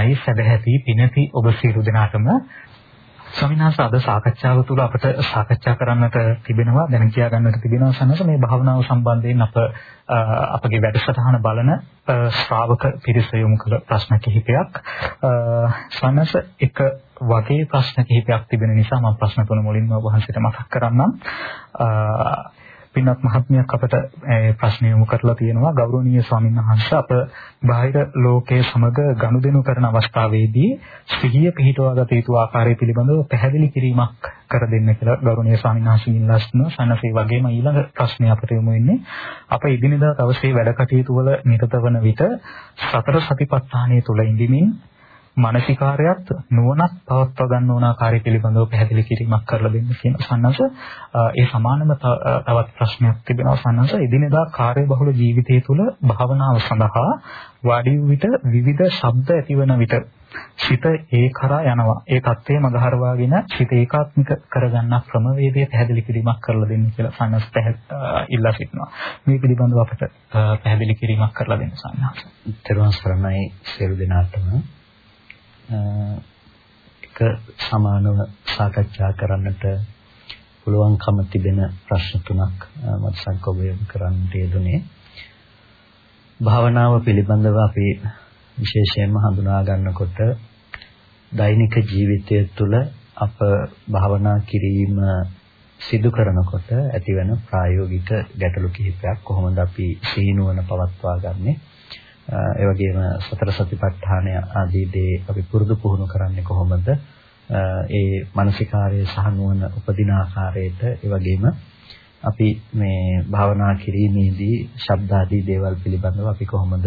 සරණයි සදැහැති පිනති ඔබ සියලු දෙනාටම. ස්වාමීන් වහන්සේ අද සාකච්ඡාව තුළ අපට සාකච්ඡා කරන්නට තිබෙනවා දැන කියා ගන්නට තිබෙනවා සනස මේ භාවනාව සම්බන්ධයෙන් අප අපගේ වැඩසටහන බලන ශ්‍රාවක පිරිස යොමු කළ ප්‍රශ්න කිහිපයක්. සනස එක වගේ ප්‍රශ්න කිහිපයක් තිබෙන නිසා මම ප්‍රශ්න තුන මුලින්ම ඔබ වහන්සේට මතක් කරන්නම්. පින්වත් මහත්මියක් අපට ප්‍රශ්න යොමු කරලා තියෙනවා. ගෞරවනීය ස්වාමීන් වහන්සේ අප බාහිර ලෝකයේ සමග ගනුදෙනු කරන අවස්ථාවේදී සිහිය පිහිටවා ගත යුතු ආකාරය පිළිබඳව පැහැදිලි කිරීමක් කර දෙන්න කියලා ගෞරවනීය ස්වාමීන් වහන්සේගෙන් ලස්න සනසේ වගේම ඊළඟ ප්‍රශ්නය අපට යොමු වෙන්නේ. අප ඉදිනදා දවසේ වැඩ කටයුතු වල නිරත වන විට සතර සතිපට්ඨානය තුල ඉඳිමින් මානසිකාරයත් නුවණක් පවත්වා ගන්න ඕන ආකාරය පිළිබඳව පැහැදිලි කිරීමක් කරලා දෙන්න කියන සන්නස. ඒ සමානම තවත් ප්‍රශ්නයක් තිබෙනවා සන්නස. එදිනෙදා කාර්යබහුල ජීවිතය තුළ භාවනාව සඳහා වාඩි වූ විට විවිධ ශබ්ද ඇතිවන විට සිත ඒ කරා යනවා. ඒ தත්ත්වය මගහරවාගෙන සිත ඒකාත්මික කරගන්න ක්‍රමවේදය පැහැදිලි කිරීමක් කරලා දෙන්න කියලා සන්නස ඉල්ලා සිටිනවා. මේ පිළිබඳව අපට පැහැදිලි කිරීමක් කරලා දෙන්න සන්නස. ත්‍රිවංශ ප්‍රමයි සියලු දෙනාටම එක සමානව සාකච්ඡා කරන්නට පුළුවන්කම තිබෙන ප්‍රශ්න තුනක් මට සංකෝපය කරන්නට යෙදුනේ. භාවනාව පිළිබඳව අපි විශේෂයෙන්ම හඳුනා ගන්නකොට දෛනික ජීවිතය තුළ අප භාවනා කිරීම සිදු කරනකොට ඇතිවන ප්‍රායෝගික ගැටලු කිහිපයක් කොහොමද අපි සීනුවන පවත්වා ගන්නේ ඒ වගේම සතර සතිපට්ඨානය ආදී දේ අපි පුරුදු පුහුණු කරන්නේ කොහොමද? ඒ මානසිකාර්යය සහ නුවණ උපදින ආකාරයට ඒ වගේම අපි මේ භාවනා කිරීමේදී ශබ්ද ආදී දේවල් පිළිබඳව අපි කොහොමද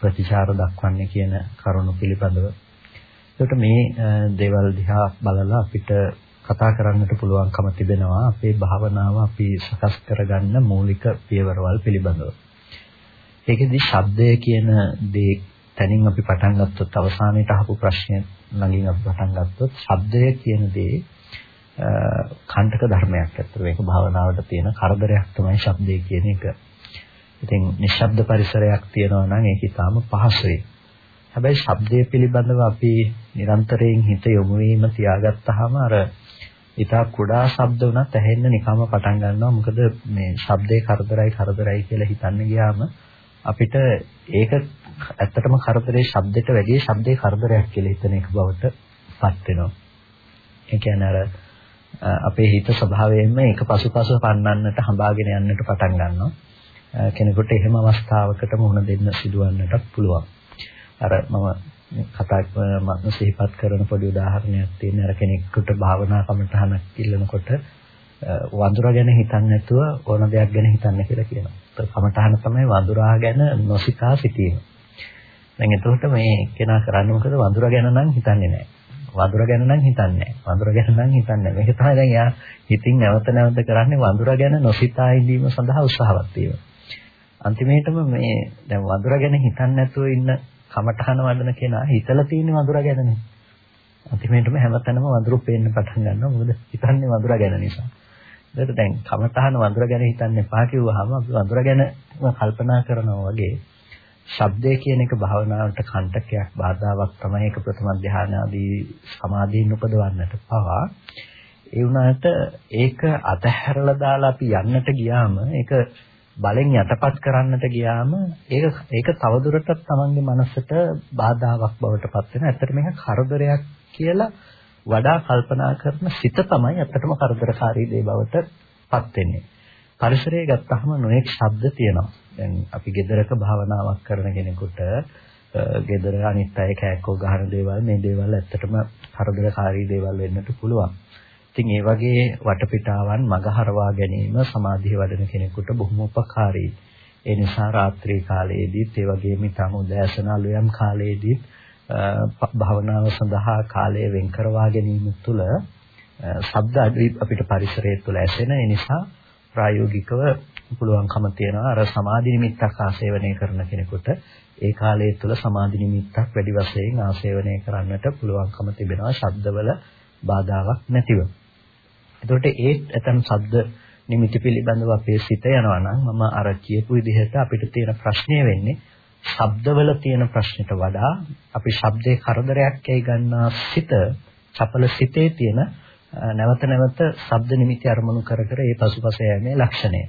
ප්‍රතිචාර දක්වන්නේ කියන කරුණු පිළිබඳව. ඒකට මේ දේවල් දිහා බලලා අපිට කතා කරන්නට පුළුවන්කම තිබෙනවා අපේ භාවනාව අපි සකස් කරගන්න මූලික පියවරවල් පිළිබඳව. ඒකෙදි ශබ්දය කියන දේ තනින් අපි පටන් ගත්තොත් අවසානයේට අහපු ප්‍රශ්නය ළඟින් අපි පටන් ගත්තොත් ශබ්දය කියන දේ කණ්ඩක ධර්මයක් ඇත්තට මේක භාවනාවට තියෙන කරදරයක් තමයි ශබ්දය කියන එක. ඉතින් නිශ්ශබ්ද පරිසරයක් තියෙනවා නම් ඒක ඊටාම පහසුයි. හැබැයි ශබ්දය පිළිබඳව අපි නිරන්තරයෙන් හිත යොමු වීම තියාගත්තාම අර ඊටා කුඩා ශබ්ද වුණත් ඇහෙන්න නිකම්ම පටන් ගන්නවා. මොකද මේ ශබ්දේ කරදරයි කරදරයි කියලා හිතන්න ගියාම අපිට ඒක ඇත්තටම කරදරේ ශබ්දයට වැඩිය ශබ්දේ කරදරයක් කියලා හිතන එක බවට පත් වෙනවා. ඒ කියන්නේ අර අපේ හිත ස්වභාවයෙන්ම ඒක පසුපස පන්නන්නට හඹාගෙන යන්නට පටන් ගන්නවා. කෙනෙකුට එහෙම අවස්ථාවකට මුහුණ දෙන්න සිදුවන්නටත් පුළුවන්. අර මම කතා මම සිහිපත් කරන පොඩි උදාහරණයක් තියෙන අර කෙනෙකුට භාවනා කමටහනක් ඉල්ලනකොට වඳුරා ගැන හිතන්නේ නැතුව ඕන දෙයක් ගැන හිතන්න කියලා කියනවා. කමඨහන තමයි වඳුරා ගැන නොසිතා සිටීම. දැන් එතකොට මේ කෙනා කරන්නේ මොකද වඳුරා ගැන නම් හිතන්නේ නැහැ. වඳුරා ගැන නම් හිතන්නේ නැහැ. වඳුරා ගැන නම් හිතන්නේ නැහැ. මේක තමයි දැන් යා හිතින් නැවත නැවත කරන්නේ වඳුරා ගැන නොසිතා ඉඳීම සඳහා උත්සාහවත් වීම. අන්තිමේටම මේ දැන් වඳුරා ගැන හිතන්නේ නැතුව ඉන්න කමඨහන වඩන කෙනා හිතලා තියෙන වඳුරා ගැනනේ. අන්තිමේටම හැමතැනම වඳුරු පේන්න පටන් ගන්නවා. මොකද හිතන්නේ වඳුරා ගැන නිසා. ඒකට දැන් කමතහන වඳුර ගැන හිතන්න එපා කිව්වහම අපි වඳුර ගැන කල්පනා කරනවා වගේ ශබ්දය කියන එක භාවනාවට කණ්ඩකයක් බාධාවක් තමයි ඒක ප්‍රථම ධානය ආදී සමාධියෙන් උපදවන්නට පවා ඒ වුණාට ඒක අතහැරලා දාලා අපි යන්නට ගියාම ඒක බලෙන් යටපත් කරන්නට ගියාම ඒක ඒක තවදුරටත් තමන්ගේ මනසට බාධාවක් බවට පත් වෙනවා. ඇත්තට මේක කරදරයක් කියලා වඩා කල්පනා කරන සිත තමයි ඇත්තටම කරදරකාරී දේ බවට පත් වෙන්නේ. පරිසරය ගත්තාම නොඑක් ශබ්ද තියෙනවා. දැන් අපි ගෙදරක භාවනාවක් කරන කෙනෙකුට ගෙදර අනිත් අය කෑකෝ ගහන දේවල් මේ දේවල් ඇත්තටම කරදරකාරී දේවල් වෙන්නත් පුළුවන්. ඉතින් ඒ වගේ වටපිටාවන් මගහරවා ගැනීම සමාධිය වඩන කෙනෙකුට බොහොම උපකාරී. ඒ නිසා රාත්‍රී කාලයේදීත් ඒ වගේම ඊටම උදෑසන අලුයම් කාලයේදීත් භාවනාව සඳහා කාලය වෙන් කරවා ගැනීම තුළ ශබ්ද අපිට පරිසරය තුළ ඇසෙන ඒ නිසා ප්‍රායෝගිකව පුළුවන්කම තියෙනවා අර සමාධි නිමිත්තක් ආසේවනය කරන කෙනෙකුට ඒ කාලය තුළ සමාධි නිමිත්තක් වැඩි වශයෙන් ආසේවනය කරන්නට පුළුවන්කම තිබෙනවා ශබ්දවල බාධාවක් නැතිව. එතකොට ඒ ඇතම් ශබ්ද නිමිති පිළිබඳව අපේ සිත යනවා නම් මම අර කියපු විදිහට අපිට තියෙන ප්‍රශ්නය වෙන්නේ ශබ්දවල තියෙන ප්‍රශ්නෙට වඩා අපි ශබ්දේ කරදරයක් ඇයි ගන්නා සිත චපල සිතේ තියෙන නැවත නැවත ශබ්ද නිමිති අරමුණු කර කර ඒ පසුපස යෑමේ ලක්ෂණය.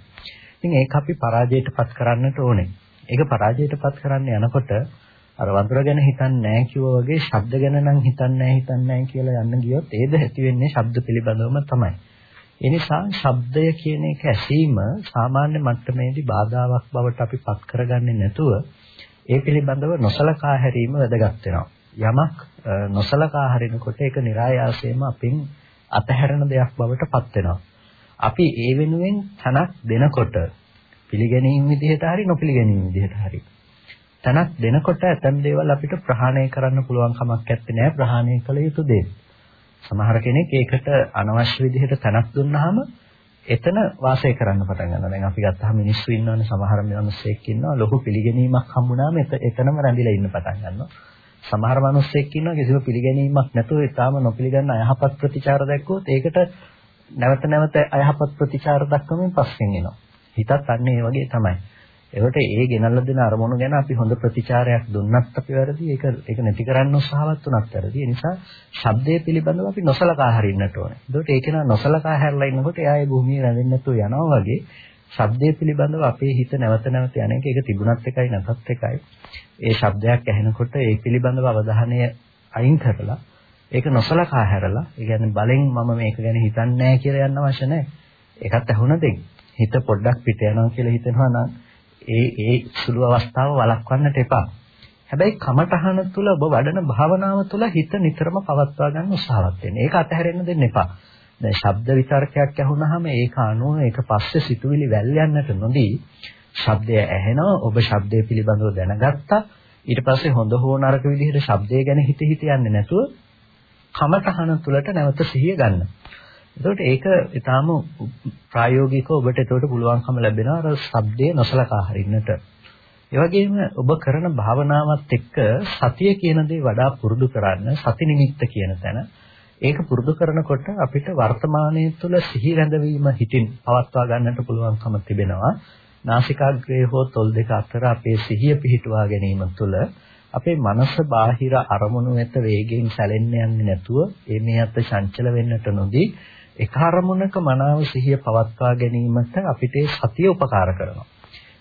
ඉතින් ඒක අපි පරාජයටපත් කරන්නට ඕනේ. ඒක පරාජයටපත් කරන්න යනකොට අර වඳුර ගැන හිතන්නේ නැහැ කිව්වා වගේ ශබ්ද ගැන නම් හිතන්නේ නැහැ හිතන්නේ නැහැ කියලා යන්න ගියොත් ඒද ඇති වෙන්නේ ශබ්ද පිළිබඳවම තමයි. ඒ නිසා ශබ්දය කියන එක ඇසීම සාමාන්‍ය මට්ටමේදී බාධාවක් බවට අපි පත් කරගන්නේ නැතුව ඒ පිළිබඳව නොසලකා හැරීම වැදගත් වෙනවා. යමක් නොසලකා හරිනකොට ඒක નિરાයාසයෙන්ම අපින් අතහැරෙන දෙයක් බවට පත් වෙනවා. අපි ඒ වෙනුවෙන් තනක් දෙනකොට පිළිගැනීම් විදිහට හරි නොපිළිගැනීම් විදිහට හරි තනක් දෙනකොට ඇතන් දේවල් අපිට ප්‍රහාණය කරන්න පුළුවන් කමක් නැත්තේ නෑ ප්‍රහාණය කළ යුතු දේ. සමහර කෙනෙක් ඒකට අනවශ්‍ය විදිහට තනක් දුන්නාම එතන වාසය කරන්න පටන් ගන්නවා. දැන් අපි ගත්තාම මිනිස්සු ඉන්නවනේ සමහර මිනිස්සෙක් ඉන්නවා ලොකු පිළිගැනීමක් හම්බුනාම එතනම රැඳිලා ඉන්න පටන් ගන්නවා. සමහර මිනිස්සෙක් ඉන්නවා කිසිම පිළිගැනීමක් නැතුව ඊටාම නොපිළිගන්න අයහපත් ප්‍රතිචාර දැක්කොත් ඒකට නැවත නැවත අයහපත් ප්‍රතිචාර දක්වමින් පස්සෙන් එනවා. හිතත් අන්න ඒ වගේ තමයි. ඒකට ඒ ගෙනල්ලා දෙන අරමුණු ගැන අපි හොඳ ප්‍රතිචාරයක් දුන්නත් අපි වැරදි. ඒක ඒක නැති කරන්න උත්සාහවත් වුණත් වැරදි. ඒ නිසා ශබ්දයේ පිළිබඳව අපි නොසලකා හරින්නට ඕනේ. ඒකට ඒක නා නොසලකා හැරලා ඉන්නකොට එයා ඒ භූමියේ රැඳෙන්නේ නැතුව යනවා වගේ ශබ්දයේ පිළිබඳව අපේ හිත නැවත නැවත යන එක ඒක තිබුණත් එකයි නැතත් එකයි. ඒ ශබ්දයක් ඇහෙනකොට ඒ පිළිබඳව අවධානය අයින් කරලා ඒක නොසලකා හැරලා, ඒ කියන්නේ බලෙන් මම මේක ගැන හිතන්නේ නැහැ කියලා යන්න අවශ්‍ය නැහැ. ඒකත් ඇහුණ දෙන්න. හිත පොඩ්ඩක් පිට යනවා කියලා හිතෙනවා නම් ඒ ඒ සුළු අවස්ථාව වළක්වන්නට එපා. හැබැයි කමඨහන තුල ඔබ වඩන භාවනාව තුල හිත නිතරම පවත්වා ගන්න උත්සාහවත් වෙන්න. ඒක අතහැරෙන්න දෙන්න එපා. දැන් ශබ්ද විතරකයක් ඇහුනහම ඒක අනුව ඒක පස්සේ සිතුවිලි වැල් යන්නට නොදී ශබ්දය ඇහෙනවා ඔබ ශබ්දය පිළිබඳව දැනගත්තා ඊට පස්සේ හොඳ හෝ නරක විදිහට ශබ්දය ගැන හිත හිත යන්නේ නැතුව කමඨහන තුලට නැවත සිහිය ගන්න. එතකොට ඒක ඊටාම ප්‍රායෝගිකව ඔබට එතකොට පුළුවන්කම ලැබෙනවා අර ශබ්දේ නොසලකා හරින්නට. ඒ වගේම ඔබ කරන භාවනාවත් එක්ක සතිය කියන දේ වඩා පුරුදු කරන්න සති නිමිත්ත කියන තැන ඒක පුරුදු කරනකොට අපිට වර්තමානයේ තුල සිහි රැඳවීම හිතින් පවත්වා ගන්නට පුළුවන්කම තිබෙනවා. නාසිකාග්‍රේ හෝ තොල් දෙක අතර අපේ සිහිය පිහිටුවා ගැනීම තුළ අපේ මනස බාහිර අරමුණු වෙත වේගයෙන් සැලෙන්න යන්නේ නැතුව ඒ මේ අත චංචල වෙන්නට නොදී එක අරමුණක මනාව සිහිය පවත්වා ගැනීමට අපිට සතිය උපකාර කරනවා.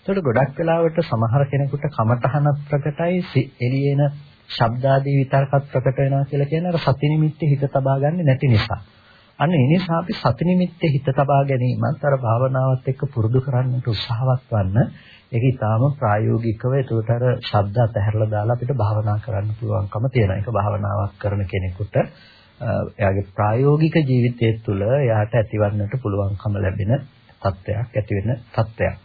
ඒකට ගොඩක් වෙලාවට සමහර කෙනෙකුට කමතහනක් ප්‍රකටයි එළියේන ශබ්දාදී විතරකත් ප්‍රකට වෙනවා කියලා කියන්නේ අර සති නිමිත්තේ හිත තබා ගන්නේ නැති නිසා. අන්න ඒ නිසා අපි සති නිමිත්තේ හිත තබා ගැනීමත් අර භාවනාවත් එක්ක පුරුදු කරන්නට උත්සාහවත් වන්න ඒක ඊටාම ප්‍රායෝගිකව ඒකට අර ශබ්ද අතහැරලා දාලා අපිට භාවනා කරන්න පුළුවන්කම තියෙනවා. ඒක භාවනාවක් කරන කෙනෙකුට එයාගේ ප්‍රායෝගික ජීවිතය තුළ එයාට ඇතිවන්නට පුළුවන්කම ලැබෙන තත්ත්වයක් ඇති වෙන තත්ත්වයක්.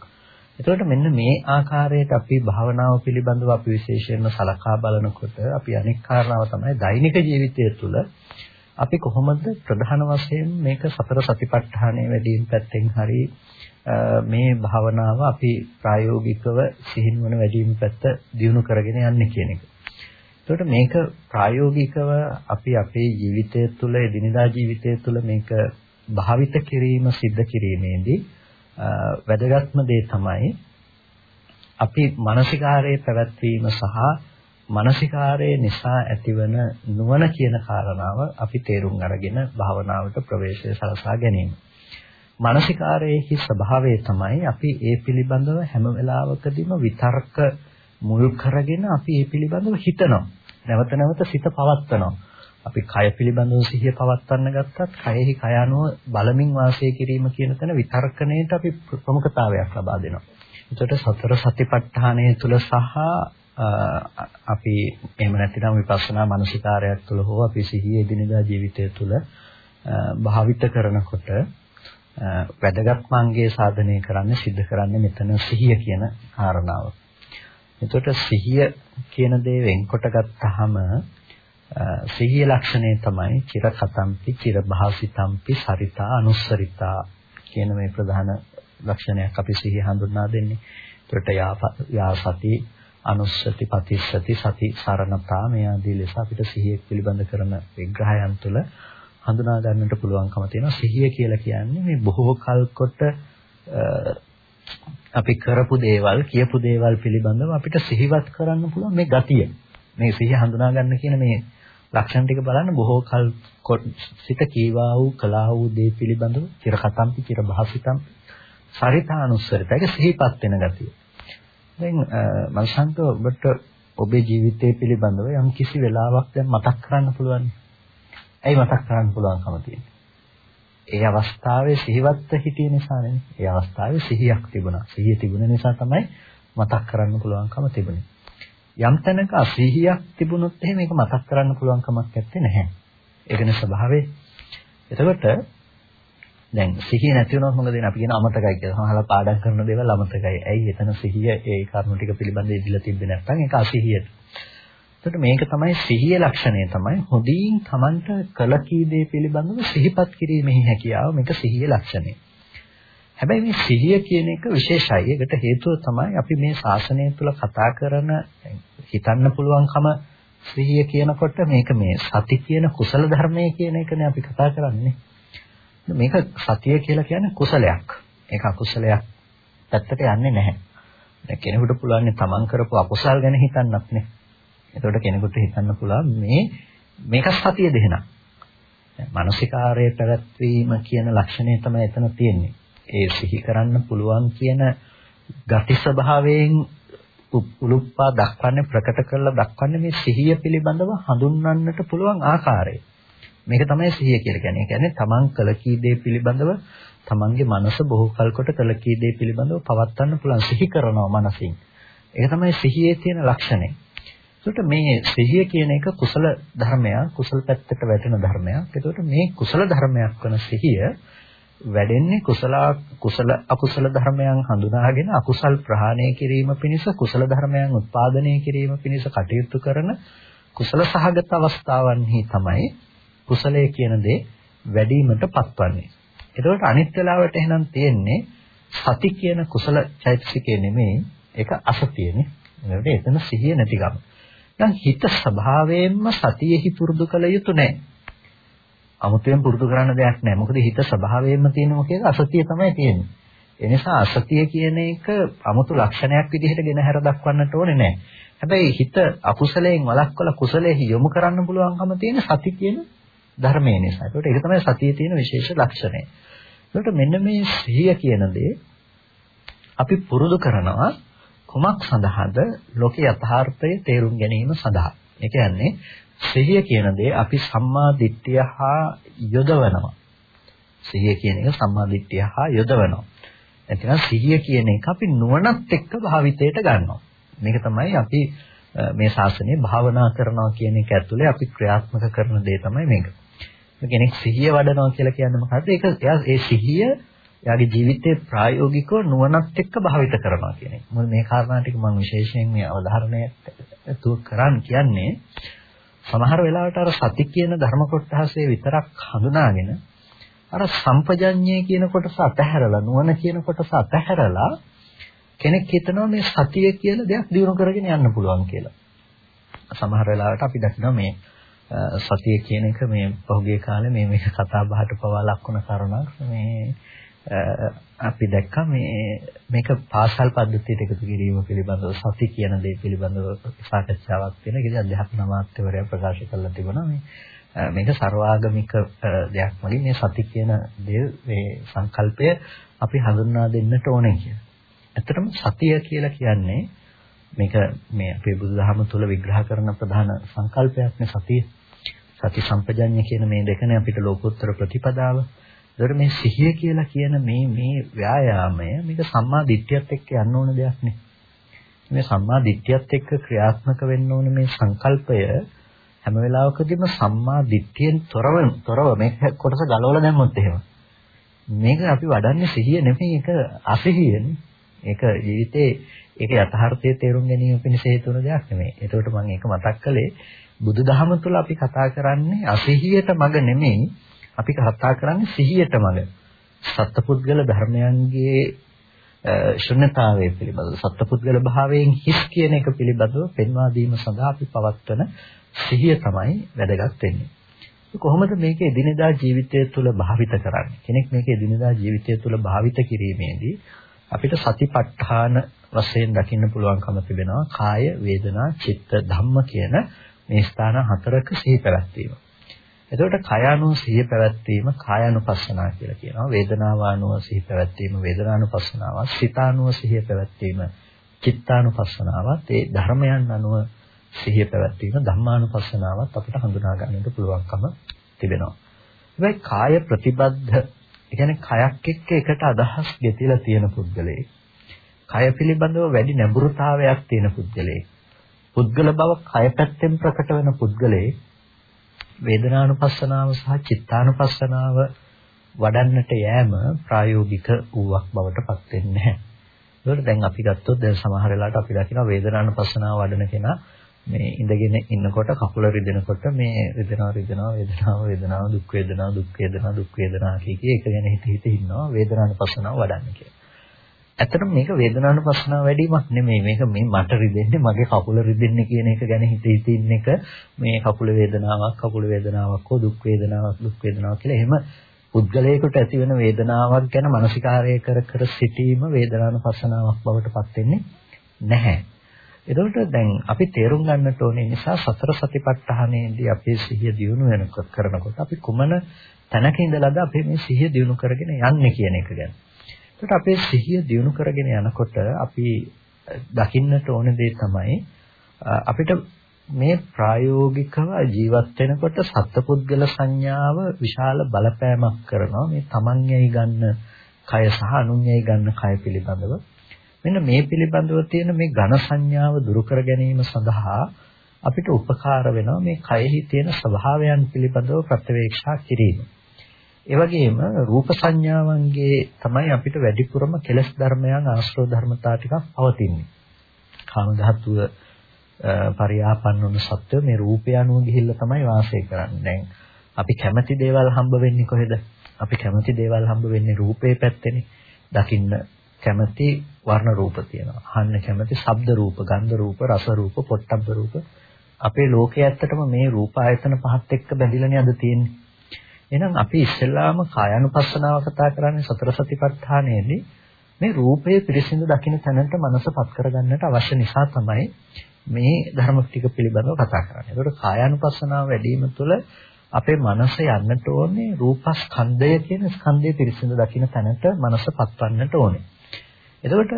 එතකොට මෙන්න මේ ආකාරයට අපි භාවනාව පිළිබඳව අපි විශේෂයෙන්ම සලකා බලනකොට අපි අනෙක් කාරණාව තමයි දෛනික ජීවිතය තුළ අපි කොහොමද ප්‍රධාන වශයෙන් මේක සතර සතිපට්ඨානයේ වැඩිම පැත්තෙන් හරි මේ භාවනාව අපි ප්‍රායෝගිකව සිහිනුවන වැඩිම පැත්ත දියුණු කරගෙන යන්නේ කියන එක. එතකොට මේක ප්‍රායෝගිකව අපි අපේ ජීවිතය තුළ එදිනදා ජීවිතය තුළ මේක භාවිත කිරීම සිද්ධ කිරීමේදී වැදගත්ම දේ තමයි අපි මානසිකාරයේ පැවැත්වීම සහ මානසිකාරයේ නිසා ඇතිවන නුවණ කියන කාරණාව අපි තේරුම් අරගෙන භාවනාවට ප්‍රවේශය සලසා ගැනීම. මානසිකාරයේ ස්වභාවය තමයි අපි ඒ පිළිබඳව හැම වෙලාවකදීම විතර්ක මුල් කරගෙන අපි ඒ පිළිබඳව හිතනවා. නැවත නැවත සිත පවත්නවා. අපි කය පිළිබඳව සිහිය පවත්වන්න ගත්තත් කයෙහි කය අනුව බලමින් වාසය කිරීම කියන තැන විතර්කණයට අපි ප්‍රමුඛතාවයක් ලබා දෙනවා. එතකොට සතර සතිපට්ඨානය තුල සහ අපි එහෙම නැතිනම් විපස්සනා මානසිකාරයක් තුළ හෝ අපි සිහිය එදිනෙදා ජීවිතය තුළ භාවිත කරනකොට වැදගත්ම අංගයේ සාධනය කරන්න සිද්ධ කරන්නේ මෙතන සිහිය කියන කාරණාව. එතකොට සිහිය කියන දේ වෙන්කොට ගත්තාම සිහිය ලක්ෂණය තමයි චිර කතම්පි චිර භාසිතම්පි සරිතා අනුස්සරිතා කියන මේ ප්‍රධාන ලක්ෂණයක් අපි සිහිය හඳුන්වා දෙන්නේ. එතකොට යා සති අනුස්සති පතිස්සති සති සරණතා මේ ආදී ලෙස අපිට සිහිය පිළිබඳ කරන විග්‍රහයන් තුළ හඳුනා ගන්නට පුළුවන්කම තියෙනවා. සිහිය කියලා කියන්නේ මේ බොහෝ කල් කොට අපි කරපු දේවල් කියපු දේවල් පිළිබඳව අපිට සිහිවත් කරන්න පුළුවන් මේ ගතිය. මේ සිහිය හඳුනා ගන්න කියන මේ ලක්ෂණ ටික බලන්න බොහෝ කල් සිත කීවා වූ කලා වූ දේ පිළිබඳව චිර කතම්පි චිර භාසිතම් සරිතානුස්සරිත ඒක සිහිපත් වෙන ගතිය. දැන් මල්සන්ත ඔබට ඔබේ ජීවිතය පිළිබඳව යම් කිසි වෙලාවක් දැන් මතක් කරන්න පුළුවන්. ඇයි මතක් කරන්න පුළුවන්කම තියෙන්නේ? ඒ අවස්ථාවේ සිහිවත්ව හිටිය නිසා නෙවෙයි. ඒ අවස්ථාවේ සිහියක් තිබුණා. සිහිය තිබුණ නිසා තමයි මතක් කරන්න පුළුවන්කම තිබුණේ. යම් තැනක අසිහියක් තිබුණොත් එහෙම මේක මතක් කරන්න පුළුවන් කමක් නැත්තේ නැහැ. ඒකනේ ස්වභාවය. එතකොට දැන් සිහිය නැති වුණොත් මොකද වෙන්නේ? අපි කියන අමතකයි කියලා. සමහරවල් පාඩම් කරන දේවල් අමතකයි. ඇයි එතන සිහිය ඒ කරුණු ටික පිළිබඳව ඉදිලා තිබ්බේ නැත්නම් ඒක අසිහියට. එතකොට මේක තමයි සිහිය ලක්ෂණය තමයි හොඳින් Tamanට කල කී දේ පිළිබඳව සිහිපත් කිරීමේ හැකියාව මේක සිහිය ලක්ෂණය. හැබැයි මේ සිහිය කියන එක විශේෂයි. ඒකට හේතුව තමයි අපි මේ ශාසනය තුළ කතා කරන හිතන්න පුළුවන්කම සිහිය කියනකොට මේක මේ සති කියන කුසල ධර්මයේ කියන එකනේ අපි කතා කරන්නේ. මේක සතිය කියලා කියන්නේ කුසලයක්. ඒක අකුසලයක් පැත්තට යන්නේ නැහැ. දැන් කෙනෙකුට පුළුවන් තමන් කරපු අකුසල් ගැන හිතන්නත් නේ. එතකොට කෙනෙකුට හිතන්න පුළුවන් මේ මේක සතිය දෙහෙනම්. මානසිකාරයේ පැවැත්වීම කියන ලක්ෂණය තමයි එතන තියෙන්නේ. ඒ සිහි කරන්න පුළුවන් කියන ගති ස්වභාවයෙන් උලුප්පා දක්වන්නේ ප්‍රකට කරලා දක්වන්නේ මේ සිහිය පිළිබඳව හඳුන්වන්නට පුළුවන් ආකාරය. මේක තමයි සිහිය කියලා කියන්නේ. ඒ කියන්නේ තමන් කළ කී දේ පිළිබඳව තමන්ගේ මනස බොහෝ කල් කොට කළ කී දේ පිළිබඳව පවත්වන්න පුළුවන් සිහි කරනවා මනසින්. ඒක තමයි සිහියේ තියෙන ලක්ෂණය. ඒකට මේ සිහිය කියන එක කුසල ධර්මයක්, කුසල පැත්තට වැටෙන ධර්මයක්. ඒකට මේ කුසල ධර්මයක් වන සිහිය වැඩෙන්නේ කුසල කුසල අකුසල ධර්මයන් හඳුනාගෙන අකුසල් ප්‍රහාණය කිරීම පිණිස කුසල ධර්මයන් උත්පාදනය කිරීම පිණිස කටයුතු කරන කුසල සහගත අවස්ථාවන්හි තමයි කුසලය කියන දේ වැඩිවීමට පත්වන්නේ. එතකොට අනිත් වෙලාවට එහෙනම් තියෙන්නේ සති කියන කුසල චෛතසිකය නෙමෙයි ඒක අසතියනේ. ඒකට එතන සිහිය නැතිකම. දැන් හිත ස්වභාවයෙන්ම සතියෙහි පුරුදු කළ යුතු නැහැ. අමුතුවෙන් පුරුදු කරන්න දෙයක් නැහැ. මොකද හිත ස්වභාවයෙන්ම තියෙන මොකේද අසතිය තමයි තියෙන්නේ. ඒ නිසා අසතිය කියන එක 아무තු ලක්ෂණයක් විදිහට ගෙන හැර දක්වන්නට ඕනේ නැහැ. හැබැයි හිත අකුසලයෙන් වළක්වලා කුසලයේ යොමු කරන්න පුළුවන්කම තියෙන සති කියන ධර්මයේ නිසා. ඒකට ඒක තමයි සතියේ තියෙන විශේෂ ලක්ෂණය. ඒකට මෙන්න මේ සිහිය කියන දේ අපි පුරුදු කරනවා කුමක් සඳහාද? ලෝකේ යථාර්ථය තේරුම් ගැනීම සඳහා. ඒ කියන්නේ සිහිය කියන දේ අපි සම්මා දිට්ඨිය හා යොදවනවා. සිහිය කියන එක සම්මා දිට්ඨිය හා යොදවනවා. එතන සිහිය කියන එක අපි නුවණත් එක්ක භාවිතයට ගන්නවා. මේක තමයි අපි මේ ශාසනය භාවනා කරනවා කියන එක ඇතුලේ අපි ක්‍රියාත්මක කරන දේ තමයි මේක. කෙනෙක් සිහිය වඩනවා කියලා කියන්නේ මොකද්ද? ඒක එයා ඒ සිහිය එයාගේ ජීවිතේ ප්‍රායෝගිකව නුවණත් එක්ක භාවිත කරනවා කියන එක. මොකද මේ කාරණා ටික මම විශේෂයෙන් මේ අවධාරණය තුව කරන් කියන්නේ සමහර වෙලාවට අර සති කියන ධර්ම කොටසේ විතරක් හඳුනාගෙන අර සම්පජඤ්ඤය කියන කොටස අතහැරලා නුවණ කියන කොටස අතහැරලා කෙනෙක් හිතනවා මේ සතිය කියන දෙයක් දිනු කරගෙන යන්න පුළුවන් කියලා. සමහර වෙලාවට අපි දකිනවා මේ සතිය කියන එක මේ පහුගිය කාලේ මේ මේක කතා බහට පවා ලක්ුණ කරුණක් මේ අපි දැක්කා මේ මේක පාසල් පද්ධතියට එකතු කිරීම පිළිබඳව සති කියන දේ පිළිබඳව සාකච්ඡාවක් තියෙන. ඒකදී අධ්‍යාපන අමාත්‍යවරයා ප්‍රකාශ කළා තිබුණා මේ මේක ਸਰවාගමික දෙයක් වගේ මේ සති කියන දේ මේ සංකල්පය අපි හඳුන්වා දෙන්නට ඕනේ කියලා. ඇත්තටම සතිය කියලා කියන්නේ මේක මේ අපේ බුදුදහම තුළ විග්‍රහ කරන ප්‍රධාන සංකල්පයක්නේ සතිය. සති සම්පජඤ්ඤ කියන මේ දෙකනේ අපිට ලෝකෝත්තර ප්‍රතිපදාව. ඒතර මේ සිහිය කියලා කියන මේ මේ ව්‍යායාමය මේක සම්මා දිට්ඨියත් එක්ක යන්න ඕන දෙයක් නේ. මේ සම්මා දිට්ඨියත් එක්ක ක්‍රියාත්මක වෙන්න ඕන මේ සංකල්පය හැම වෙලාවකදීම සම්මා දිට්ඨියෙන් තොරව තොරව මේක කොටස ගලවලා දැම්මොත් එහෙම. මේක අපි වඩන්නේ සිහිය නෙමෙයි ඒක අසිහියනේ. ඒක ජීවිතේ ඒක යථාර්ථයේ තේරුම් ගැනීම පිණිස හේතු වෙන දෙයක් නෙමෙයි. ඒකට මම ඒක මතක් කළේ බුදුදහම තුළ අපි කතා කරන්නේ අසිහියට මග නෙමෙයි අපි කතා කරන්නේ සිහියට මග. සත්පුද්ගල ධර්මයන්ගේ ශුන්‍යතාවය පිළිබඳව සත්පුද්ගල භාවයෙන් හිස් කියන එක පිළිබඳව පෙන්වා දීම සඳහා අපි පවත්වන සිහිය තමයි වැදගත් වෙන්නේ. කොහොමද මේක එදිනෙදා ජීවිතය තුළ භාවිත කරන්නේ? කෙනෙක් මේක එදිනෙදා ජීවිතය තුළ භාවිත කිරීමේදී අපිට සතිපට්ඨාන වශයෙන් දකින්න පුළුවන්කම තිබෙනවා කාය වේදනා චිත්ත ධම්ම කියන මේ ස්ථාන හතරක සිහි පැවැත්වීම. එතකොට කය අනුව සිහි පැවැත්වීම කායानुපස්සනා කියලා කියනවා. වේදනාව අනුව සිහි පැවැත්වීම වේදනානුපස්සනාවක්. සිත අනුව සිහි පැවැත්වීම චිත්තානුපස්සනාවත්. ඒ ධර්මයන් අනුව සිහිය පැවැත්වීම ධම්මානුපස්සනාවත් අපිට හඳුනා ගන්නට පුළුවන්කම තිබෙනවා. හැබැයි කාය ප්‍රතිබද්ධ ඒ කියන්නේ කයක් එක්ක එකට අදහස් ගෙතිලා තියෙන පුද්ගලයෙක්. කය පිළිබඳව වැඩි නැඹුරුතාවයක් තියෙන පුද්ගලයෙක්. පුද්ගල බව කය පැත්තෙන් ප්‍රකට වෙන පුද්ගලයෙක් වේදනානුපස්සනාව සහ චිත්තානුපස්සනාව වඩන්නට යෑම ප්‍රායෝගික වූවක් බවට පත් වෙන්නේ නැහැ. ඒකට දැන් අපි ගත්තොත් දැන් සමහර වෙලාවට අපි දකිනවා වේදනානුපස්සනාව වඩන කෙනා මේ ඉඳගෙන ඉන්නකොට කකුල රිදෙනකොට මේ රිදෙනවා රිදෙනවා වේදනාව වේදනාව දුක් වේදනාව දුක් වේදනාව දුක් වේදනාව කිය කී එක ගැන හිත හිත ඉන්නවා වේදනානුපස්සනාව වඩන්න කියලා. ඇත්තටම මේක වේදනානුපස්සනාව වැඩිමක් නෙමෙයි මේක මේ මට රිදෙන්නේ මගේ කකුල රිදෙන්නේ කියන එක ගැන හිත හිත ඉන්න එක මේ කකුල වේදනාවක් කකුල වේදනාවක් හෝ දුක් වේදනාවක් දුක් වේදනාවක් කියලා එහෙම පුද්ගලයෙකුට ඇති වෙන වේදනාවක් ගැන මානසිකාරය කර කර සිටීම වේදනානුපස්සනාවක් බවට පත් වෙන්නේ නැහැ. එතකොට දැන් අපි තේරුම් ගන්නට ඕනේ නිසා සතර සතිපට්ඨානයේදී අපේ සිහිය දියුණු වෙනකොට කරනකොට අපි කුමන තැනක ඉඳලාද අපි මේ සිහිය දියුණු කරගෙන යන්නේ කියන එක ගැන. එතකොට අපේ සිහිය දියුණු කරගෙන යනකොට අපි දකින්නට ඕන දේ තමයි අපිට මේ ප්‍රායෝගිකව ජීවත් වෙනකොට සත්පුද්ගල සංඥාව විශාල බලපෑමක් කරනවා මේ තමන්යයි ගන්න කය සහ අනුන්යයි ගන්න කය පිළිබඳව මෙන්න මේ පිළිබඳව තියෙන මේ ඝන සංඥාව දුරු කර ගැනීම සඳහා අපිට උපකාර වෙනවා මේ කයෙහි තියෙන ස්වභාවයන් පිළිබඳව ප්‍රත්‍යවේක්ෂා කිරීම. ඒ වගේම රූප සංඥාවන්ගේ තමයි අපිට වැඩිපුරම කෙලස් ධර්මයන් ආශ්‍රව ධර්මතා ටිකක් පවතින්නේ. කාම ධාතුව පරියාපන්න වුණු සත්‍ය මේ රූපය අනුව ගිහිල්ලා තමයි වාසය කරන්නේ. දැන් අපි කැමති දේවල් හම්බ වෙන්නේ කොහෙද? අපි කැමති දේවල් හම්බ වෙන්නේ රූපේ පැත්තේනේ. දකින්න කැමති වර්ණ රූප තියෙනවා. අහන්න කැමති ශබ්ද රූප, ගන්ධ රූප, රස රූප, පොට්ටබ්බ රූප. අපේ ලෝකයේ ඇත්තටම මේ රූප ආයතන පහත් එක්ක බැඳිලානේ අද තියෙන්නේ. එහෙනම් අපි ඉස්සෙල්ලාම කායानुපස්සනාව කතා කරන්නේ සතර සතිපට්ඨානයේදී මේ රූපයේ පිරිසිදු දකින්න තැනට මනසපත් කරගන්නට අවශ්‍ය නිසා තමයි මේ ධර්ම ටික පිළිබඳව කතා කරන්නේ. ඒකට කායानुපස්සනාව වැඩි වීම තුළ අපේ මනස යන්නට ඕනේ රූපස්කන්ධය කියන ස්කන්ධය පිරිසිදු දකින්න තැනට මනස පත්වන්නට ඕනේ. එතකොට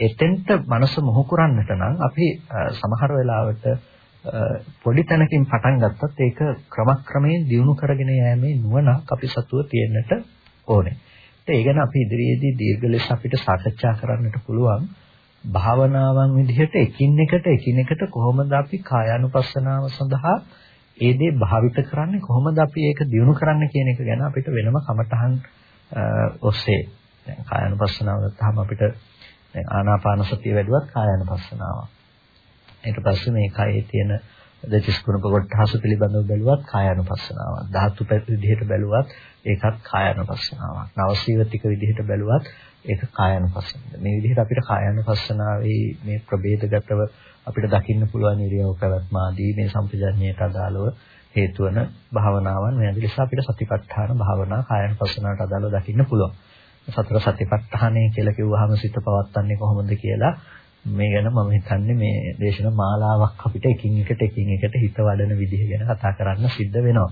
එතෙන්ට මනස මොහු කරන්නට නම් අපි සමහර වෙලාවට පොඩි තැනකින් පටන් ගත්තත් ඒක ක්‍රමක්‍රමයෙන් දියුණු කරගෙන යෑමේ නුවණක් අපි සතුව තියෙන්නට ඕනේ. ඒ ගැන අපි ඉදිරියේදී දීර්ඝ ලෙස අපිට සාකච්ඡා කරන්නට පුළුවන්. භාවනාවන් විදිහට එකින් එකට එකින් එකට කොහොමද අපි කායානුපස්සනාව සඳහා ඒ දේ භාවිත කරන්නේ කොහොමද අපි ඒක දියුණු කරන්න කියන එක ගැන අපිට වෙනම කමටහන් ඔස්සේ දැන් කායानुපස්සනාව ගත්තාම අපිට දැන් ආනාපාන සතිය වැඩුවත් කායानुපස්සනාව. ඊට පස්සේ මේ කයේ තියෙන දචස් කුණප කොටහස පිළිබඳව බැලුවත් කායानुපස්සනාවක්. ධාතු විදිහට බැලුවත් ඒකත් කායानुපස්සනාවක්. නවසීවතික විදිහට බැලුවත් ඒක කායानुපස්සනාව. මේ විදිහට අපිට කායानुපස්සනාවේ මේ ප්‍රභේදගතව අපිට දකින්න පුළුවන් ඉරියව් පැවැත්ම ආදී මේ සම්පජඤ්ඤයට අදාළව හේතු වෙන භාවනාවන් මේ ඇතුළේ අපිට සතිපට්ඨාන භාවනා කායानुපස්සනාවට අදාළව දකින්න පුළුවන්. සතර සතිපට්ඨානය කියලා කිව්වහම සිත පවත්න්නේ කොහොමද කියලා මේ ගැන මම හිතන්නේ මේ දේශන මාලාවක් අපිට එකින් එකට එකින් එකට හිත වඩන විදිහ ගැන කතා කරන්න සිද්ධ වෙනවා.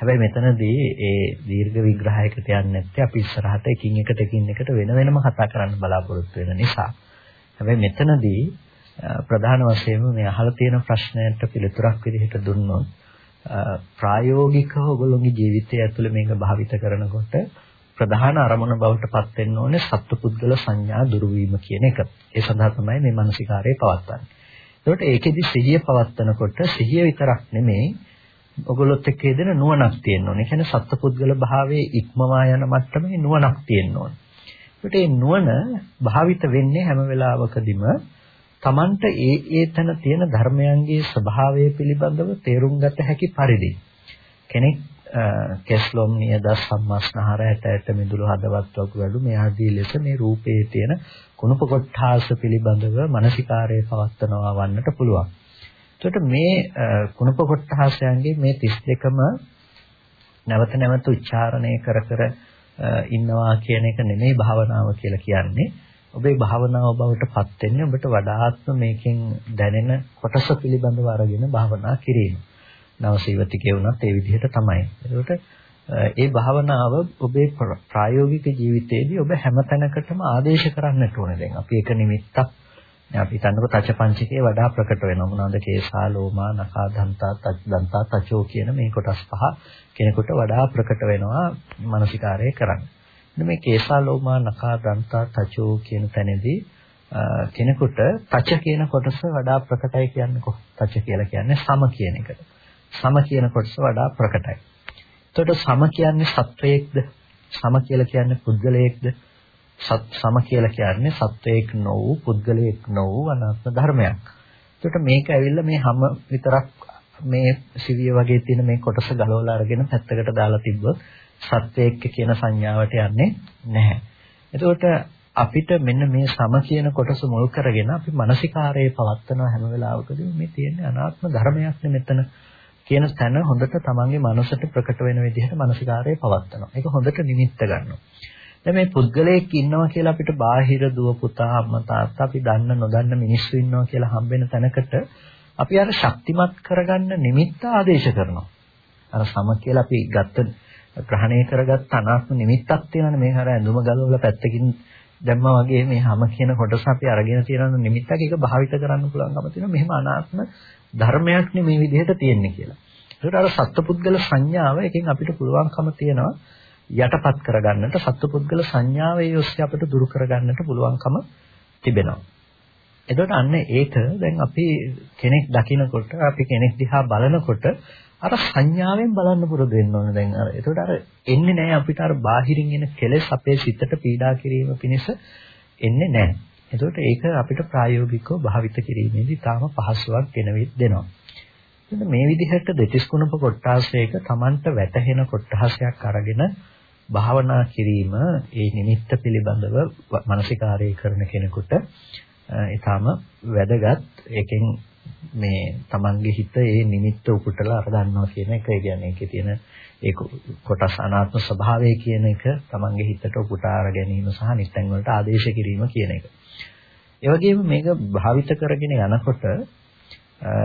හැබැයි මෙතනදී ඒ දීර්ඝ විග්‍රහයකට යන්නේ නැත්te අපි ඉස්සරහට එකින් එකට එකින් එකට වෙන වෙනම කතා කරන්න බලාපොරොත්තු වෙන නිසා. හැබැයි මෙතනදී ප්‍රධාන වශයෙන්ම මේ අහලා තියෙන ප්‍රශ්නයට පිළිතුරක් විදිහට දුන්නොත් ප්‍රායෝගිකව ඔයගොල්ලෝගේ ජීවිතය ඇතුළේ මේක භාවිත කරනකොට ප්‍රධාන අරමුණ බවට පත් වෙන්න ඕනේ සත්පුද්ගල සංඥා දුරු වීම කියන එක. ඒ සඳහා තමයි මේ මානසිකාරය පවත්වන්නේ. ඒකට ඒකෙදි සිහිය පවත්නකොට සිහිය විතරක් නෙමෙයි ඔගොල්ලොත් එක්ක යෙදෙන නුවණක් තියෙන්න ඕනේ. ඒ කියන්නේ සත්පුද්ගල භාවයේ ඉක්මවා යන මට්ටමේ නුවණක් තියෙන්න ඕනේ. ඒකට මේ නුවණ භාවිත වෙන්නේ හැම වෙලාවකදීම Tamanට ඒ ඒ තැන තියෙන ධර්මයන්ගේ ස්වභාවය පිළිබඳව තේරුම් ගත හැකි පරිදි කෙනෙක් කෙස්ලොම් නියද සම්මස්නහර ඇට ඇට මිදුළු හදවත් වගේ වැඩු මේ ආදී ලෙස මේ රූපයේ තියෙන කුණප කොට්ඨාස පිළිබඳව මානසිකාරයේ පවත්නවා වන්නට පුළුවන්. එතකොට මේ කුණප කොට්ඨාසයන්ගේ මේ 32ම නැවත නැවත උච්චාරණය කර කර ඉන්නවා කියන එක නෙමෙයි භාවනාව කියලා කියන්නේ. ඔබේ භාවනාව බවට පත් වෙන්නේ ඔබට වඩාත්ම මේකෙන් දැනෙන කොටස පිළිබඳව අරගෙන භාවනා කිරීම. නවසීවතිකේ වුණත් ඒ විදිහට තමයි. ඒකට ඒ භාවනාව ඔබේ ප්‍රායෝගික ජීවිතයේදී ඔබ හැම තැනකටම ආදේශ කරන්නට ඕනේ. දැන් අපි එක නිමිත්තක් අපි හිතන්නකො තච පංචකේ වඩා ප්‍රකට වෙනවා. මොනවාද කේසා ලෝමා නඛා දන්තා තච් දන්තා තචෝ කියන මේ කොටස් පහ කෙනෙකුට වඩා ප්‍රකට වෙනවා මානසිකාරය කරන්න. මේ කේසා ලෝමා නඛා දන්තා තචෝ කියන තැනදී කෙනෙකුට තච කියන කොටස වඩා ප්‍රකටයි කියන්නේ කොහොමද? තච කියලා කියන්නේ සම කියන එකට. සම කියන කොටස වඩා ප්‍රකටයි. එතකොට සම කියන්නේ සත්වයේක්ද? සම කියලා කියන්නේ පුද්ගලයෙක්ද? සම කියලා කියන්නේ සත්වයේක් නොවූ පුද්ගලයෙක් නොවූ අනාත්ම ධර්මයක්. එතකොට මේක ඇවිල්ලා මේ හැම විතරක් මේ සිවිය වගේ තියෙන මේ කොටස ගලවලා අරගෙන පැත්තකට දාලා තිබ්බොත් සත්වයේක් කියන සංඥාවට යන්නේ නැහැ. එතකොට අපිට මෙන්න මේ සම කියන කොටස මුල් කරගෙන අපි මානසිකාරයේ පවත්වන හැම වෙලාවකදීම මේ තියෙන අනාත්ම ධර්මයක් මෙතන කියන තැන හොඳට තමන්ගේ මනසට ප්‍රකට වෙන විදිහට මානසිකාරය පවත්නවා. ඒක හොඳට නිමිත්ත ගන්නවා. දැන් මේ පුද්ගලයෙක් ඉන්නවා කියලා අපිට බාහිර දුව පුතා අම්මා තාත්තා අපි දන්න නොදන්න මිනිස්සු ඉන්නවා කියලා හම්බෙන තැනකට අපි අර ශක්තිමත් කරගන්න නිමිත්ත ආදේශ කරනවා. අර සම කියලා අපි ගත්ත ග්‍රහණය කරගත් අනාත්ම නිමිත්තක් තියෙනවානේ මේ හර ඇඳුම ගලවලා පැත්තකින් දැම්මා වගේ මේ හැම කියන කොටස අපි අරගෙන තියෙන නිමිත්තක් ඒක භාවිත කරන්න පුළුවන්කම තියෙනවා. මෙහෙම අනාත්ම ධර්මයක් නෙමේ විදිහට තියෙන්නේ කියලා. ඒකට අර සත්පුද්ගල සංඥාව එකෙන් අපිට පුළුවන්කම තියෙනවා යටපත් කරගන්නට සත්පුද්ගල සංඥාවේ ඔස්සේ අපිට දුරු කරගන්නට පුළුවන්කම තිබෙනවා. එතකොට අන්න ඒක දැන් අපි කෙනෙක් දකිනකොට අපි කෙනෙක් දිහා බලනකොට අර සංඥාවෙන් බලන්න පුරුදු වෙන්න ඕනේ දැන් අර එතකොට අර එන්නේ නැහැ අපිට අර බාහිරින් එන කෙලෙස් අපේ සිතට පීඩා කිරීම පිණිස එන්නේ නැහැ. එතකොට ඒක අපිට ප්‍රායෝගිකව භාවිත කිරීමේදී තාම පහසුවක් ගෙනවිත් දෙනවා. එතකොට මේ විදිහට දෙතිස් කුණප කොටාසයක Tamanට වැටහෙන කොටාසයක් අරගෙන භාවනා කිරීම ඒ නිමිත්ත පිළිබඳව මානසිකාරය කරන කෙනෙකුට ඊටාම වැදගත් ඒකෙන් මේ Tamanගේ හිත ඒ නිමිත්ත උපුටලා අර ගන්නවා කියන එක. ඒ කියන්නේ ඒකේ තියෙන ඒ කොටස් අනාත්ම ස්වභාවය කියන එක Tamanගේ හිතට උපුටා අර ගැනීම සහ නිත්‍යං වලට ආදේශ කිරීම කියන එක. ඒ වගේම මේක භාවිත කරගෙන යනකොට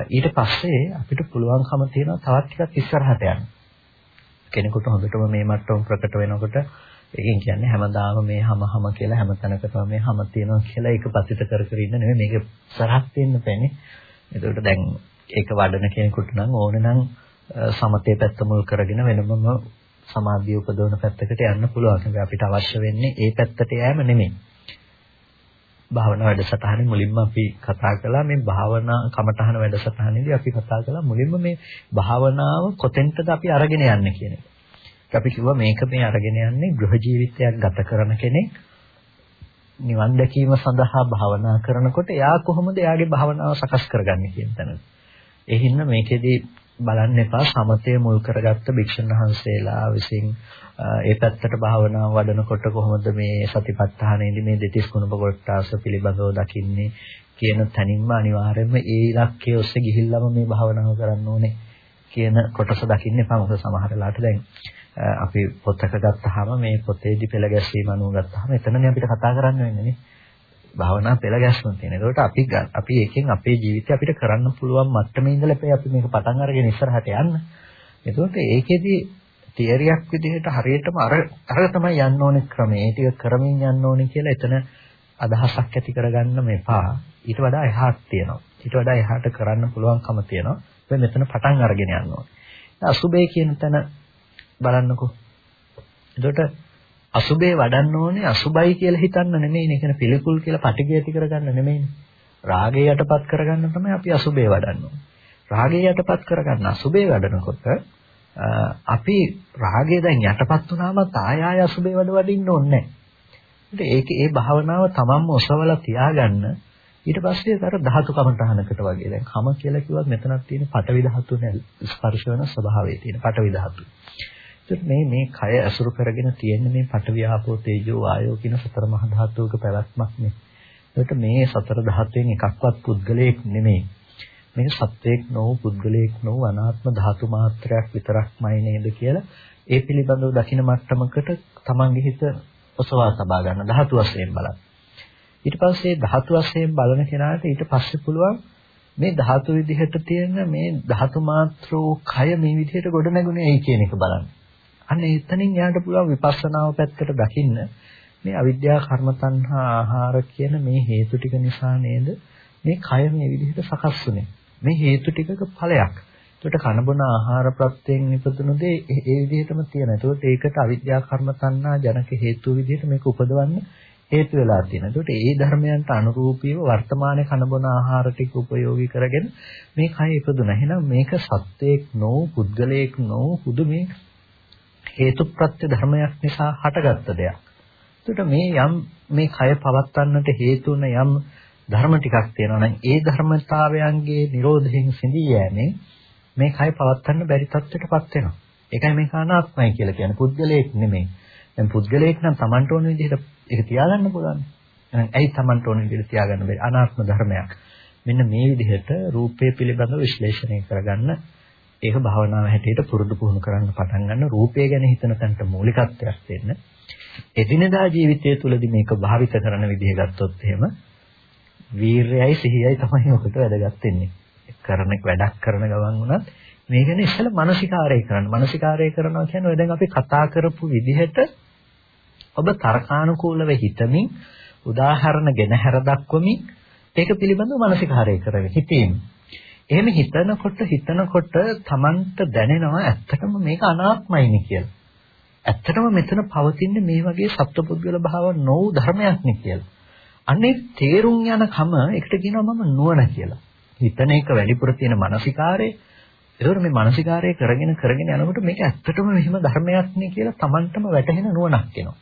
ඊට පස්සේ අපිට පුළුවන්කම තියෙනවා තවත් ටිකක් ඉස්සරහට යන්න. කෙනෙකුට හොඳටම මේ මට්ටම ප්‍රකට වෙනකොට ඒකෙන් කියන්නේ හැමදාම මේ හැම හැම කියලා හැම තැනකම මේ හැම තියෙනවා කියලා ඒක පතිත කර කර ඉන්න නෙමෙයි මේක සරහක් වෙන්න බෑනේ. ඒකට දැන් ඒක වඩන කෙනෙකුට නම් ඕනේ නම් සමතේ පැත්ත මුල් කරගෙන වෙනමම සමාධිය උපදවන පැත්තකට යන්න පුළුවන්. අපිට අවශ්‍ය වෙන්නේ ඒ පැත්තට යෑම නෙමෙයි. භාවනා වැඩසටහනේ මුලින්ම අපි කතා කළා මේ භාවනා කමඨහන වැඩසටහනේදී අපි කතා කළා මුලින්ම මේ භාවනාව කොතෙන්ටද අපි අරගෙන යන්නේ කියන එක. අපි කිව්වා මේක මේ අරගෙන යන්නේ ගෘහ ජීවිතයක් ගත කරන කෙනෙක් නිවන් දැකීම සඳහා භාවනා කරනකොට එයා කොහොමද එයාගේ භාවනාව සකස් කරගන්නේ කියන තැන. ඒ හින්දා මේකෙදී බලන්න එපා සමතය මුල් කරගත්ත භික්ෂුන් වහන්සේලා විසින් ඒ පැත්තට භාවනාව වඩනකොට කොහොමද මේ සතිපට්ඨානයේදී මේ දෙතිස් කුණප කොටාස පිළිබඳව දකින්නේ කියන තැනින්ම අනිවාර්යයෙන්ම ඒ ඉලක්කයේ ඔස්සේ ගිහිල්ලාම මේ භාවනාව කරන්න ඕනේ කියන කොටස දකින්න එපා මොකද සමහර වෙලාවට දැන් අපි පොතක ගත්තාම මේ පොතේදී පෙළ ගැස්වීම අනුව ගත්තාම එතනනේ අපිට කතා කරන්න වෙන්නේ නේ භාවනා පෙළ ගැස්ම තියෙන. ඒකට අපි අපි එකෙන් අපේ ජීවිතේ අපිට කරන්න පුළුවන් මට්ටමේ ඉඳලා අපි මේක පටන් අරගෙන ඉස්සරහට යන්න. එතකොට ඒකෙදී තියරියක් විදිහට හරියටම අර අර තමයි යන්න ඕනේ ක්‍රමය. ඒ ටික කරමින් යන්න ඕනේ කියලා එතන අදහසක් ඇති කරගන්න මේපා. ඊට වඩා එහාට තියෙනවා. ඊට වඩා එහාට කරන්න පුළුවන්කම තියෙනවා. ඒ මෙතන පටන් අරගෙන යන්න ඕනේ. අසුබේ කියන තැන බලන්නකෝ. එතකොට අසුබේ වඩන්න ඕනේ අසුබයි කියලා හිතන්න නෙමෙයිනේ. කියන පිළිකුල් කියලා පටිගය ඇති කරගන්න නෙමෙයිනේ. රාගය යටපත් කරගන්න තමයි අපි අසුබේ වඩන්න ඕනේ. රාගය යටපත් කරගන්න අසුබේ වඩනකොට අපි රාගය දැන් යටපත් වුණාම ආය ආය අසුබේ වඩ වඩින්න ඕනේ නැහැ. ඒකේ ඒ භාවනාව තමන්ම ඔසවලා තියාගන්න ඊට පස්සේ අර ධාතු කමඨහනකට වගේ දැන් කම කියලා කිව්වත් මෙතනක් තියෙන පටවි ධාතු නේ ස්පර්ශ වෙන ස්වභාවය තියෙන පටවි ධාතු. ඒත් මේ මේ කය අසුරු කරගෙන තියෙන මේ පටවි ආපෝ තේජෝ ආයෝ කියන සතර මහා ධාතුක පැවැත්මක් නේ. ඒකට මේ සතර ධාතුවෙන් එකක්වත් පුද්ගලයක් නෙමෙයි. මේක සත්වයක් නොවු පුද්ගලයෙක් නොවු අනාත්ම ධාතු මාත්‍රයක් විතරක්මයි නේද කියලා ඒ පිළිබඳව දකින මට්ටමකට තමන්ගේ හිත ඔසවා තබා ගන්න ධාතු වශයෙන් බලන්න. ඊට පස්සේ ධාතු වශයෙන් බලන කෙනාට ඊට පස්සේ පුළුවන් මේ ධාතු විදිහට තියෙන මේ ධාතු මාත්‍රෝ කය මේ විදිහට ගොඩ නැගුණේ ඇයි කියන එක බලන්න. අන්න එතනින් යාට පුළුවන් විපස්සනාව පැත්තට දකින්න මේ අවිද්‍යා කර්ම තණ්හා ආහාර කියන මේ හේතු ටික නිසා නේද මේ කය මේ විදිහට සකස් වුනේ. මේ හේතු ටිකක ඵලයක්. ඒකට කනබන ආහාර ප්‍රත්‍යයෙන් නිපදුණු දේ ඒ විදිහටම තියෙනවා. ඒකට ඒකට අවිද්‍යා කර්ම තණ්හා ජනක හේතු විදිහට මේක උපදවන්න හේතු වෙලා තියෙනවා. ඒකට ඒ ධර්මයන්ට අනුරූපීව වර්තමානයේ කනබන ආහාර ටික උපයෝගී කරගෙන මේ කය ඉපදුණා. එහෙනම් මේක සත්‍යයක් නොව පුද්ගලයෙක් නොව හුදු මේ හේතු ප්‍රත්‍ය ධර්මයක් නිසා හටගත්ත දෙයක්. ඒකට මේ යම් මේ කය පවත්වන්නට හේතු වන යම් ධර්ම ටිකක් තියෙනවා නම් ඒ ධර්මතාවයන්ගේ Nirodhayen සිඳී යෑමෙන් මේ කය පවත්වන්න බැරි තත්ත්වයකටපත් වෙනවා. ඒකයි මේක අනාත්මයි කියලා කියන්නේ. පුද්ගලයෙක් නෙමෙයි. දැන් පුද්ගලයෙක් නම් Tamanට ඕන විදිහට ඒක තියාගන්න පුළුවන්. එහෙනම් ඇයි Tamanට ඕන විදිහට තියාගන්න බැරි? අනාත්ම ධර්මයක්. මෙන්න මේ විදිහට රූපය පිළිබඳව විශ්ලේෂණය කරගන්න ඒක භාවනාව හැටියට පුරුදු පුහුණු කරන්න පටන් ගන්න රූපය ගැන හිතන තැනට මූලිකත්වයක් දෙන්න. එදිනදා ජීවිතය තුළදී මේක භාවිත කරන විදිහ ගත්තොත් එහෙම වීරයයි සිහියයි තමයි ඔකට වැදගත් වෙන්නේ. කරන වැඩක් කරන ගමන් වුණත් මේ ගැන ඉස්සෙල්ලා මානසිකාරය කරන්න. මානසිකාරය කරනවා කියන්නේ ඔය දැන් අපි කතා කරපු විදිහට ඔබ තර්කානුකූලව හිතමින් උදාහරණ ගෙන හැර දක්වමින් ඒක පිළිබඳව මානසිකාරය කරගෙන හිතීම. එහෙම හිතනකොට හිතනකොට Tamanට දැනෙනවා ඇත්තටම මේක අනාත්මයිනේ කියලා. ඇත්තටම මෙතන පවතින්නේ මේ වගේ සත්පුද්ගල භාව නොවු ධර්මයක් නේ කියලා. අනේ තේරුම් යන කම එකට කියනවා මම නුවණ කියලා. හිතන එක වැඩිපුර තියෙන මානසිකාරය. ඒකෝර මේ මානසිකාරය කරගෙන කරගෙන යනකොට මේක ඇත්තටම මෙහෙම ධර්මයක් නේ කියලා Tamanටම වැටහෙන නුවණක් එනවා.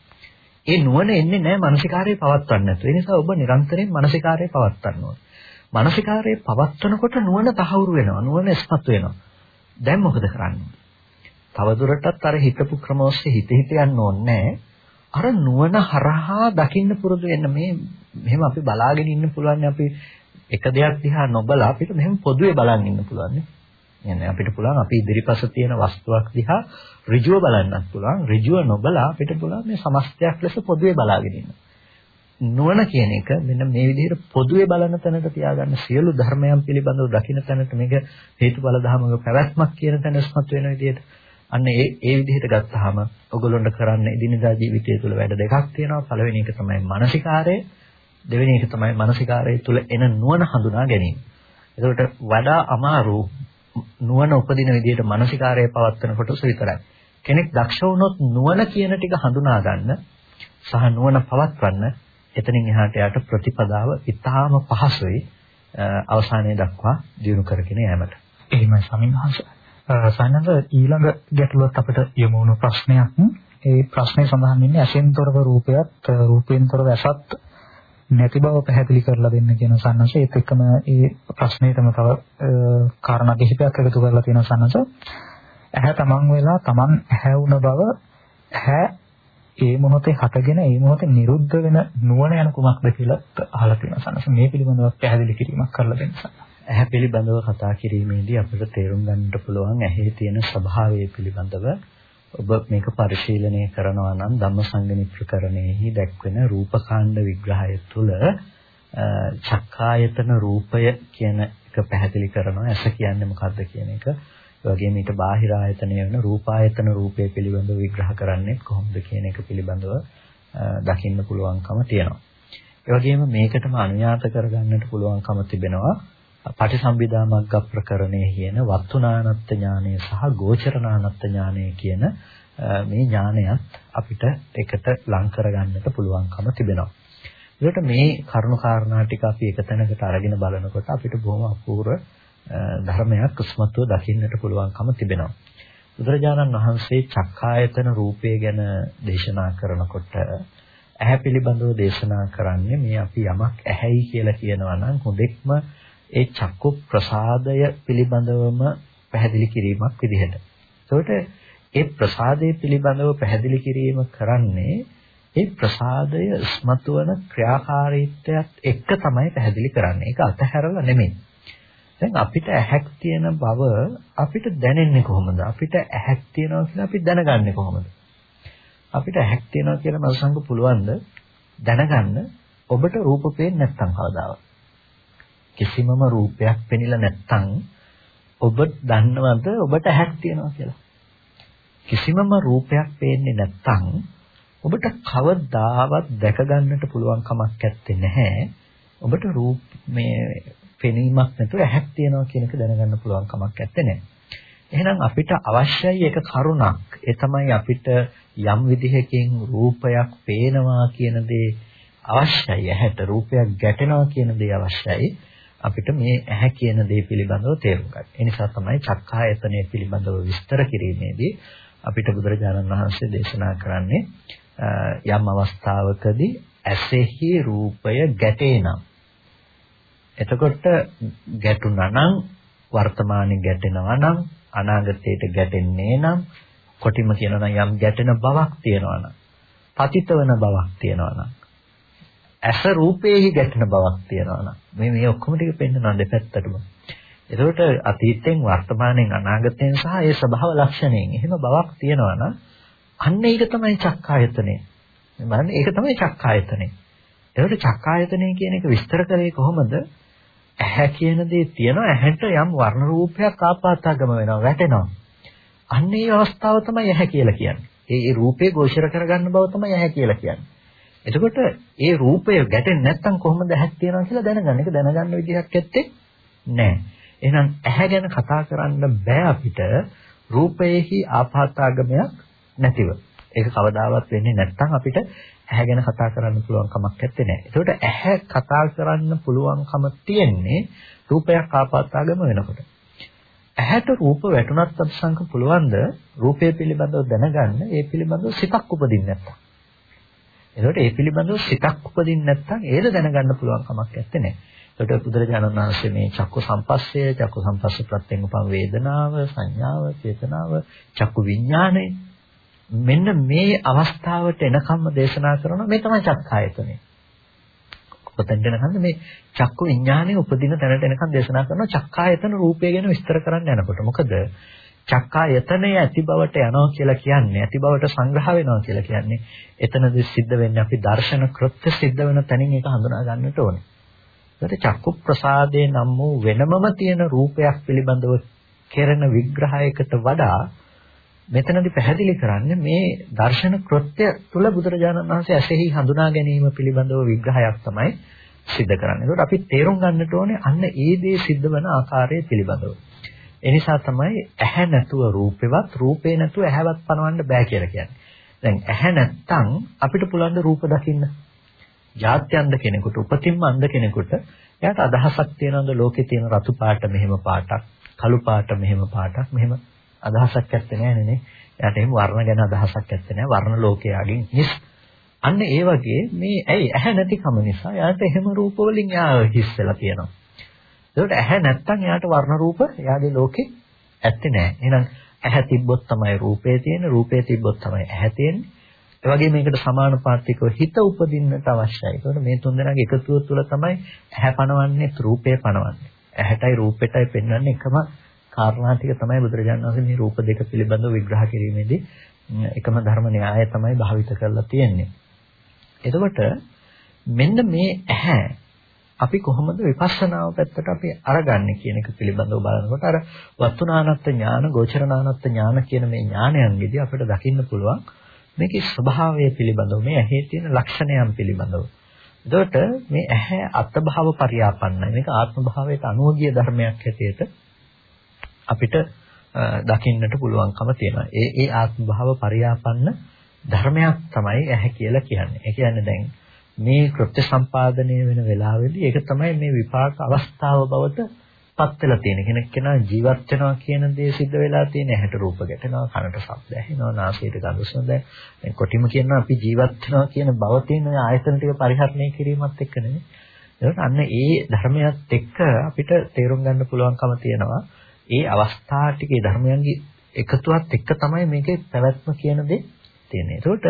ඒ නුවණ එන්නේ නැහැ මානසිකාරය පවත්වන්න නැතුව. ඒ නිසා ඔබ නිරන්තරයෙන් මානසිකාරය පවත්වන්න ඕනේ. මානසිකාරය පවත්වනකොට නුවණ තහවුරු වෙනවා. නුවණ ස්පත් වෙනවා. දැන් මොකද කරන්නේ? තවදුරටත් අර හිතපු ක්‍රම ඔස්සේ හිත හිත යන්න ඕනේ අර නුවණ හරහා දකින්න පුරුදු වෙන්න මේ මෙහෙම අපි බලාගෙන ඉන්න පුළුවන් අපි එක දෙයක් දිහා නොබලා අපිට මෙහෙම පොදුවේ බලන් ඉන්න පුළුවන් නේ. අපිට පුළුවන් අපි ඉදිරිපස තියෙන වස්තුවක් දිහා ඍජුව බලන්නත් පුළුවන්. ඍජුව නොබලා අපිට පුළුවන් මේ සමස්තයක් ලෙස පොදුවේ බලාගෙන ඉන්න. නුවණ කියන එක මෙන්න මේ විදිහට පොදුවේ බලන තැනට තියාගන්න සියලු ධර්මයන් පිළිබඳව දකින්න තැනට මේක හේතුඵල ධර්මක පැවැත්මක් කියන තැන ස්මත් වෙන විදිහට අන්න ඒ ඒ විදිහට ගත්තාම ඔයගොල්ලොන්ට කරන්න එදිනදා ජීවිතය තුළ වැඩ දෙකක් තියෙනවා. පළවෙනි එක තමයි මානසිකාරය. දෙවෙනි එක තමයි මානසිකාරය තුළ එන නුවණ හඳුනා ගැනීම. ඒකට වඩා අමාරු නුවණ උපදින විදිහට මානසිකාරය පවත්වන කොටස විතරයි. කෙනෙක් දක්ෂ වුණොත් නුවණ කියන ටික හඳුනා ගන්න සහ නුවණ පවත්වන්න එතනින් එහාට යට ප්‍රතිපදාව ඉතාම පහසුයි අවසානයේ දක්වා දිනු කරගෙන යෑමට. එහෙමයි ස්වාමීන් වහන්සේ. සයනස ඊළඟ ගැටලුවත් අපිට යමු වුණු ප්‍රශ්නයක්. ඒ ප්‍රශ්නේ සඳහන් වෙන්නේ ඇසෙන්තරව රූපයත් රූපයෙන්තරව ඇසත් නැති බව පැහැදිලි කරලා දෙන්න කියන සන්නස ඒත් එක්කම ඒ ප්‍රශ්නෙටම තව කාරණා කිහිපයක් එකතු කරලා තියෙනවා සන්නස ඇහැ තමන් වෙලා තමන් ඇහැ වුණ බව ඇහැ ඒ මොහොතේ හටගෙන ඒ මොහොතේ නිරුද්ධ වෙන නුවණ යන කුමක්ද කියලා අහලා තියෙනවා සන්නස. මේ පිළිබඳව පැහැදිලි කිරීමක් කරලා දෙන්න සන්නස. ඇහැ පිළිබඳව කතා කිරීමේදී අපිට තේරුම් ගන්නට පුළුවන් ඇහි තියෙන ස්වභාවය පිළිබඳව ඔබ මේක පරිශීලනය කරනවා නම් ධම්මසංගණි ප්‍රකරණයෙහි දැක්වෙන රූපකාණ්ඩ විග්‍රහය තුළ චක්කායතන රූපය කියන එක පැහැදිලි කරනවා. ඇස කියන්නේ මොකක්ද කියන එක. ඒ වගේම ඊට බාහිර ආයතනය වෙන රූපායතන රූපය පිළිබඳව විග්‍රහ කරන්නේ කොහොමද කියන එක පිළිබඳව දකින්න පුළුවන්කම තියෙනවා. ඒ වගේම මේකටම අනුයාත කරගන්නට පුළුවන්කම තිබෙනවා පටිසම්භිදා මග්ග ප්‍රකරණයේ කියන වත්තුනානත්ත් ඥානය සහ ගෝචරනානත්ත් ඥානය කියන මේ ඥානයත් අපිට එකට ලං කරගන්නට පුළුවන්කම තිබෙනවා. ඒකට මේ කරුණු කාරණා ටික අපි එක තැනකට අරගෙන බලනකොට අපිට බොහොම අපූර්ව ධර්මයක් උස්මත්ව දකින්නට පුළුවන්කම තිබෙනවා. බුදුරජාණන් වහන්සේ චක්කායතන රූපය ගැන දේශනා කරනකොට ඇහැ පිළිබඳව දේශනා කරන්නේ මේ අපි යමක් ඇහැයි කියලා කියනවා නම් හොඳෙක්ම ඒ චක්කු ප්‍රසාදය පිළිබඳවම පැහැදිලි කිරීමක් විදිහට. ඒකට ඒ ප්‍රසාදය පිළිබඳව පැහැදිලි කිරීම කරන්නේ ඒ ප්‍රසාදය ස්මතු වන ක්‍රියාකාරීත්වයත් එක්ක තමයි පැහැදිලි කරන්නේ. ඒක අතහැරලා නෙමෙයි. දැන් අපිට ඇහැක් තියෙන බව අපිට දැනෙන්නේ කොහොමද? අපිට ඇහැක් තියෙනවා කියලා අපි දැනගන්නේ කොහොමද? අපිට ඇහැක් තියෙනවා කියලා මල්සංග පුළුවන්ද දැනගන්න ඔබට රූප පේන්නේ නැත්නම් කවදාවත්. කිසිමම රූපයක් පෙනිලා නැත්නම් ඔබ දන්නවද ඔබට ඇහක් තියෙනවා කියලා? කිසිමම රූපයක් පේන්නේ නැත්නම් ඔබට කවදාවත් දැක ගන්නට පුළුවන් කමක් නැත්තේ නැහැ. ඔබට රූප මේ පෙනීමක් නැතුව ඇහක් තියෙනවා කියන එක දැනගන්න පුළුවන් කමක් නැත්තේ නෑ. එහෙනම් අපිට අවශ්‍යයි එක කරුණක්. ඒ තමයි අපිට යම් විදිහකින් රූපයක් පේනවා කියන දේ අවශ්‍යයි. ඇහැට රූපයක් ගැටෙනවා කියන දේ අවශ්‍යයි. අපිට මේ ඇහැ කියන දේ පිළිබඳව තේරුම් ගන්න. ඒ නිසා තමයි චක්ඛායතනය පිළිබඳව විස්තර කිරීමේදී අපිට බුදුරජාණන් වහන්සේ දේශනා කරන්නේ යම් අවස්ථාවකදී ඇසෙහි රූපය ගැටේනම් එතකොට ගැටුණා නම් වර්තමානයේ ගැටෙනවා නම් අනාගතයට ගැටෙන්නේ නම් කොටිම කියනවා නම් යම් ගැටෙන බවක් තියෙනවා නම් පතිතවන බවක් තියෙනවා නම් ඇස රූපේහි ගැටෙන බවක් තියෙනවා නම් මේ මේ ඔක්කොම ටික පෙන්වනවා දෙපැත්තටම. එතකොට අතීතයෙන් වර්තමානයෙන් අනාගතයෙන් සහ ඒ ස්වභාව ලක්ෂණයෙන් එහෙම බවක් තියෙනවා නම් අන්න ඒක තමයි චක්කායතනය. බලන්න ඒක තමයි චක්කායතනය. එතකොට චක්කායතනය කියන එක විස්තර කරේ කොහොමද? ඇහැ කියන දේ තියෙනවා ඇහැට යම් වර්ණ රූපයක් ආපාතගම වෙනවා වැටෙනවා. අන්න ඒ අවස්ථාව තමයි ඇහැ කියලා කියන්නේ. ඒ ඒ රූපේ ගෝචර කරගන්න බව තමයි ඇහැ කියලා කියන්නේ. එතකොට ඒ රූපය ගැටෙන්නේ නැත්නම් කොහොමද ඇහක් තියනවා කියලා දැනගන්න. ඒක දැනගන්න විදිහක් ඇත්තේ නැහැ. එහෙනම් ඇහැ ගැන කතා කරන්න බෑ අපිට රූපයේහි ආපාතාගමයක් නැතිව. ඒක කවදාවත් වෙන්නේ නැත්නම් අපිට ඇහැ ගැන කතා කරන්න පුළුවන් කමක් නැත්තේ. ඒකට ඇහැ කතා කරන්න පුළුවන්කම තියෙන්නේ රූපයක් ආපාතාගම වෙනකොට. ඇහැට රූප වැටුණත් අත්සංක පුළුවන්ද රූපය පිළිබඳව දැනගන්න ඒ පිළිබඳව සිතක් උපදින්න නැත්තම්. එතකොට ඒ පිළිබඳව සිතක් උපදින්න නැත්නම් ඒද දැනගන්න පුළුවන් කමක් නැත්තේ. එතකොට බුදුරජාණන් වහන්සේ මේ චක්කු සම්පස්සය, චක්කු සම්පස්ස ප්‍රත්‍යයෙන් උපන් වේදනාව, සංඥාව, චේතනාව, චක්කු විඥානය මෙන්න මේ අවස්ථාවට එනකම්ම දේශනා කරනවා මේ තමයි චක්කායතනය. කොතෙන්ද එනකන්ද මේ චක්කු විඥානයේ උපදින තැනට එනකම් දේශනා කරනවා චක්කායතන රූපය ගැන විස්තර කරන්න යනකොට. මොකද චක්කායතනය ඇති බවට යනවා කියලා කියන්නේ ඇති බවට සංග්‍රහ වෙනවා කියලා කියන්නේ එතනදී සිද්ධ වෙන්නේ අපි දර්ශන කෘත්‍ය සිද්ධ වෙන තැනින් ඒක හඳුනා ගන්නට ඕනේ. ඒකට චක්කු ප්‍රසාදේ නම් වූ වෙනමම තියෙන රූපයක් පිළිබඳව කෙරෙන විග්‍රහයකට වඩා මෙතනදී පැහැදිලි කරන්නේ මේ දර්ශන කෘත්‍ය තුල බුදුරජාණන් වහන්සේ ඇසෙහි හඳුනා ගැනීම පිළිබඳව විග්‍රහයක් තමයි සිද්ධ කරන්නේ. ඒකට අපි තේරුම් ගන්නට ඕනේ අන්න ඒ දේ සිද්ධ වෙන ආකාරය පිළිබඳව. ඒ නිසා තමයි ඇහැ නැතුව රූපෙවත් රූපේ නැතුව ඇහැවත් පනවන්න බෑ කියලා කියන්නේ. දැන් ඇහැ නැත්තම් අපිට පුළුවන් රූප දකින්න. ජාත්‍යන්ත කෙනෙකුට උපතින්ම අන්ධ කෙනෙකුට එයාට අදහසක් තියනවද ලෝකේ තියෙන රතු පාට මෙහෙම පාටක්, කළු පාට මෙහෙම පාටක්, මෙහෙම අදහසක් ඇත්තේ නැහැ නේ. එයාට එහෙම වර්ණ ගැන අදහසක් ඇත්තේ නැහැ. වර්ණ ලෝකයාගෙන් හිස්. අන්න ඒ වගේ මේ ඇයි ඇහැ නැතිකම නිසා එයාට එහෙම රූප වලින් යා හිස් වෙලා තියෙනවා. ඒකට ඇහැ නැත්තම් එයාට වර්ණ රූප එයාගේ ලෝකේ ඇත්තේ නැහැ. එහෙනම් ඇහැ තිබ්බොත් තමයි රූපේ තියෙන්නේ. රූපේ තිබ්බොත් තමයි ඇහැ තියෙන්නේ. ඒ වගේ මේකට සමානුපාතිකව හිත උපදින්නට අවශ්‍යයි. ඒකට මේ තුන් දෙනාගේ එකතුව තුළ තමයි ඇහැ පණවන්නේ, රූපය පණවන්නේ. ඇහැටයි රූපෙටයි පෙන්වන්නේ එකම කාරණා ටික තමයි බුදුරජාණන් වහන්සේ මේ රූප දෙක පිළිබඳව විග්‍රහ කිරීමේදී එකම ධර්ම න්‍යායය තමයි භාවිත කරලා තියෙන්නේ. එතකොට මෙන්න මේ ඇහැ අපි කොහොමද විපස්සනාව පැත්තට අපි අරගන්නේ කියන එක පිළිබඳව බලනකොට අර වත්තුනානත්ත් ඥාන, ගෝචරනානත්ත් ඥාන කියන මේ ඥානයන්ගෙදී අපිට දකින්න පුළුවන් මේකේ ස්වභාවය පිළිබඳව, මේ ඇහි තියෙන ලක්ෂණයන් පිළිබඳව. එතකොට මේ ඇහැ අත්භාව පරියාපන්නයි. මේක ආත්ම භාවයට අනුෝගිය ධර්මයක් හැටියට අපිට දකින්නට පුළුවන්කම තියෙනවා. ඒ ඒ ආත්ම භාව පරියාපන්න ධර්මයක් තමයි ඇහැ කියලා කියන්නේ. ඒ කියන්නේ දැන් මේ කෘත්‍ය සම්පාදනය වෙන වෙලාවෙදී ඒක තමයි මේ විපාක අවස්ථාව බවට පත් වෙලා තියෙන. කෙනෙක් කෙනා ජීවත් වෙනවා කියන දේ සිද්ධ වෙලා තියෙන ඇහැට රූප ගැටෙනවා, කනට ශබ්ද ඇහෙනවා, නාසයට ගඳ සුවඳ. දැන් කොටිම කියනවා අපි ජීවත් වෙනවා කියන බව තියෙන ආයතන ටික පරිහරණය කිරීමත් එක්ක නෙමෙයි. ඒකට අන්න ඒ ධර්මයත් එක්ක අපිට තේරුම් ගන්න පුළුවන්කම තියෙනවා. ඒ අවස්ථා ටිකේ ධර්මයන්ගේ එකතුවත් එක්ක තමයි මේකේ පැවැත්ම කියන දේ තියෙන්නේ. ඒකට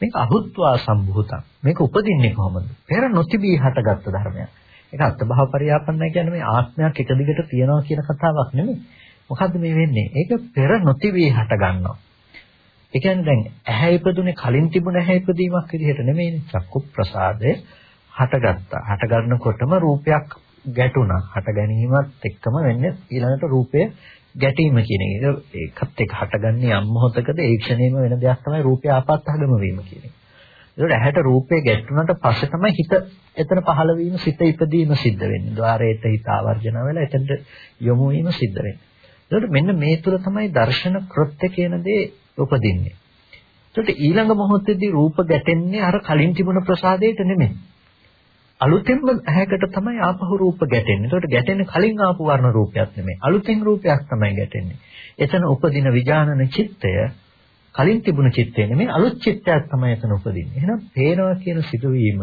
මේක අහුත්වා සම්භූතං. මේක උපදින්නේ කොහොමද? පෙර නොතිබී හටගත්තු ධර්මයක්. ඒක අත්භව පරියාපන්නයි කියන්නේ මේ ආත්මයක් එක දිගට තියනවා කියන කතාවක් නෙමෙයි. මොකද්ද මේ වෙන්නේ? ඒක පෙර නොතිබී හට ගන්නවා. ඒ කියන්නේ දැන් ඇහැ ඉපදුනේ කලින් තිබුණ ඇහැ ඉපදීමක් විදිහට නෙමෙයිනේ. චක්කු ප්‍රසාදය හටගත්තා. හටගන්නකොටම රූපයක් ගැටුණා. හට ගැනීමත් එක්කම වෙන්නේ ඊළඟට රූපය ගැටීම කියන එක. ඒකත් එක්ක හටගන්නේ යම් මොහොතකද ඒ ක්ෂණයෙම වෙන දෙයක් තමයි රූපය ආපස්සහගම වීම කියන එක. ඒකට ඇහැට රූපේ ගැටුණාට පස්සේ තමයි හිත එතන පහළ වීම සිත ඉපදීම සිද්ධ වෙන්නේ. ద్వාරයට හිත ආවර්ජන වෙලා එතනට යොමු වීම සිද්ධ වෙන්නේ. ඒකට මෙන්න මේ තුල තමයි දර්ශන කෘත්‍ය කියන දේ උපදින්නේ. ඒකට ඊළඟ මොහොතේදී රූප ගැටෙන්නේ අර කලින් තිබුණ ප්‍රසාදයට නෙමෙයි. අලුතෙන්ම ඇහැකට තමයි ආපහු රූප ගැටෙන්නේ. ඒකට ගැටෙන්නේ කලින් ආපු වර්ණ රූපයක් නෙමෙයි. අලුතෙන් රූපයක් තමයි ගැටෙන්නේ. එතන උපදින විඥානන චිත්තය කලින් තිබුණ චිත්තය නෙමෙයි අලුත් චිත්තයක් තමයි එතන උපදින්නේ. එහෙනම් පේනවා කියන සිදුවීම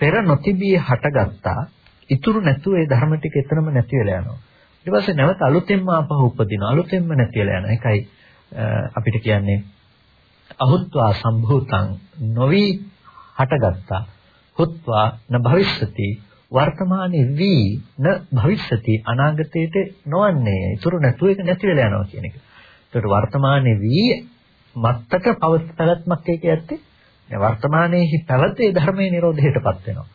පෙර නොතිබී හටගත්තා. ඉතුරු නැතුව ඒ ධර්ම ටික එතනම නැති වෙලා යනවා. ඊට පස්සේ නැවත අලුතෙන්ම ආපහු උපදිනවා. අලුතෙන්ම නැති වෙලා යනවා. ඒකයි අපිට කියන්නේ අහුත්වා සම්භූතං නොවි හටගත්තා. හුත්වා න භවිස්සති වර්තමානයේ වී න භවිස්සති අනාගතයට නොවන්නේ. ඉතුරු නැතුව ඒක නැති වෙලා යනවා කියන එක. ඒකට වර්තමානයේ වී මත්තක පැවැත්මක් ඒක ඇත්තේ වර්තමානයේහි පැවතේ ධර්මයේ නිරෝධයටපත් වෙනවා.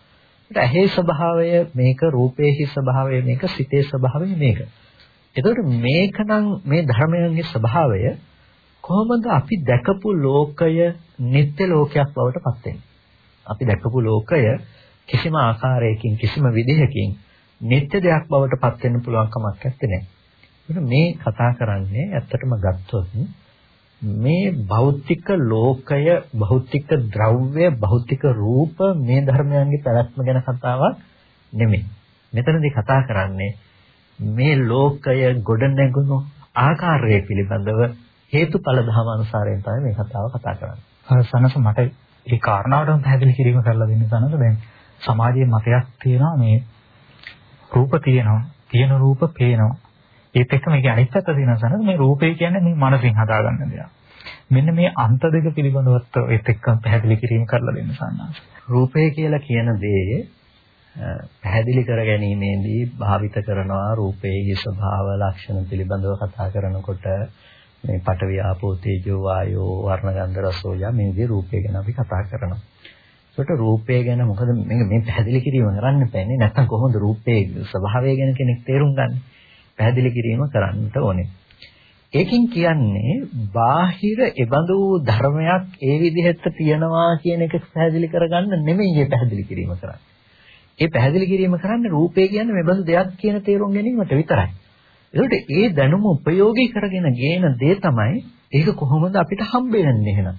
ඒත් ඇහි ස්වභාවය මේක රූපේහි ස්වභාවය මේක සිතේ ස්වභාවය මේක. එතකොට මේකනම් මේ ධර්මයන්ගේ ස්වභාවය කොහොමද අපි දැකපු ලෝකය නිත්‍ය ලෝකයක් බවට පත් වෙන්නේ? අපි දැකපු ලෝකය කිසිම ආකාරයකින් කිසිම විදිහකින් නිත්‍ය දෙයක් බවට පත් වෙන්න පුළුවන් කමක් නැත්තේ. මේ කතා කරන්නේ ඇත්තටම ගත්තොත් මේ භෞතික ලෝකය භෞතික ද්‍රව්‍ය භෞතික රූප මේ ධර්මයන්ගේ පැවැත්ම ගැන කතාවක් නෙමෙයි. මෙතනදී කතා කරන්නේ මේ ලෝකය ගොඩනැගුණු ආකාරය පිළිබඳව හේතුඵල ධම අනුසාරයෙන් තමයි මේ කතාව කතා කරන්නේ. සනස මට ඒ කාරණාවටම පැහැදිලි කිරීම කරලා දෙන්න සනස දැන් සමාජයේ මතයක් තියෙනවා මේ රූප තියෙනවා තියෙන රූප පේනවා ඒත් එක්ක මේකේ අනිත් පැත්ත තියෙනවා සනද මේ රූපය කියන්නේ මේ මනසින් හදාගන්න දෙයක්. මෙන්න මේ අන්ත දෙක පිළිබඳවත් ඒත් එක්ක පැහැදිලි කිරීම කරලා දෙන්න සන්නාස. රූපය කියලා කියන දේ පැහැදිලි කර ගැනීමේදී භාවිත කරනවා රූපයේ ස්වභාව ලක්ෂණ පිළිබඳව කතා කරනකොට මේ පඨවි ආපෝ තේජෝ වායෝ වර්ණ ගන්ධ රසෝ යම් මේ විදිහේ රූපය ගැන අපි කතා කරනවා. ඒකට රූපය ගැන මොකද මේ මේ පැහැදිලි කිරීම කරන්න බෑනේ නැත්නම් කොහොමද රූපයේ ස්වභාවය ගැන කෙනෙක් තේරුම් ගන්නේ? පැහැදිලි කිරීම කරන්නට ඕනේ. ඒකින් කියන්නේ බාහිර එබඳු ධර්මයක් ඒ විදිහට තියනවා කියන එක පැහැදිලි කරගන්න නෙමෙයි මේ පැහැදිලි කිරීම කරන්නේ. ඒ පැහැදිලි කිරීම කරන්නේ රූපය කියන්නේ මෙබඳු දෙයක් කියන තේරුම් ගැනීමට විතරයි. ඒකට ඒ දැනුම ප්‍රයෝගී කරගෙන ගේන දේ තමයි ඒක කොහොමද අපිට හම්බ වෙන්නේ එහෙනම්.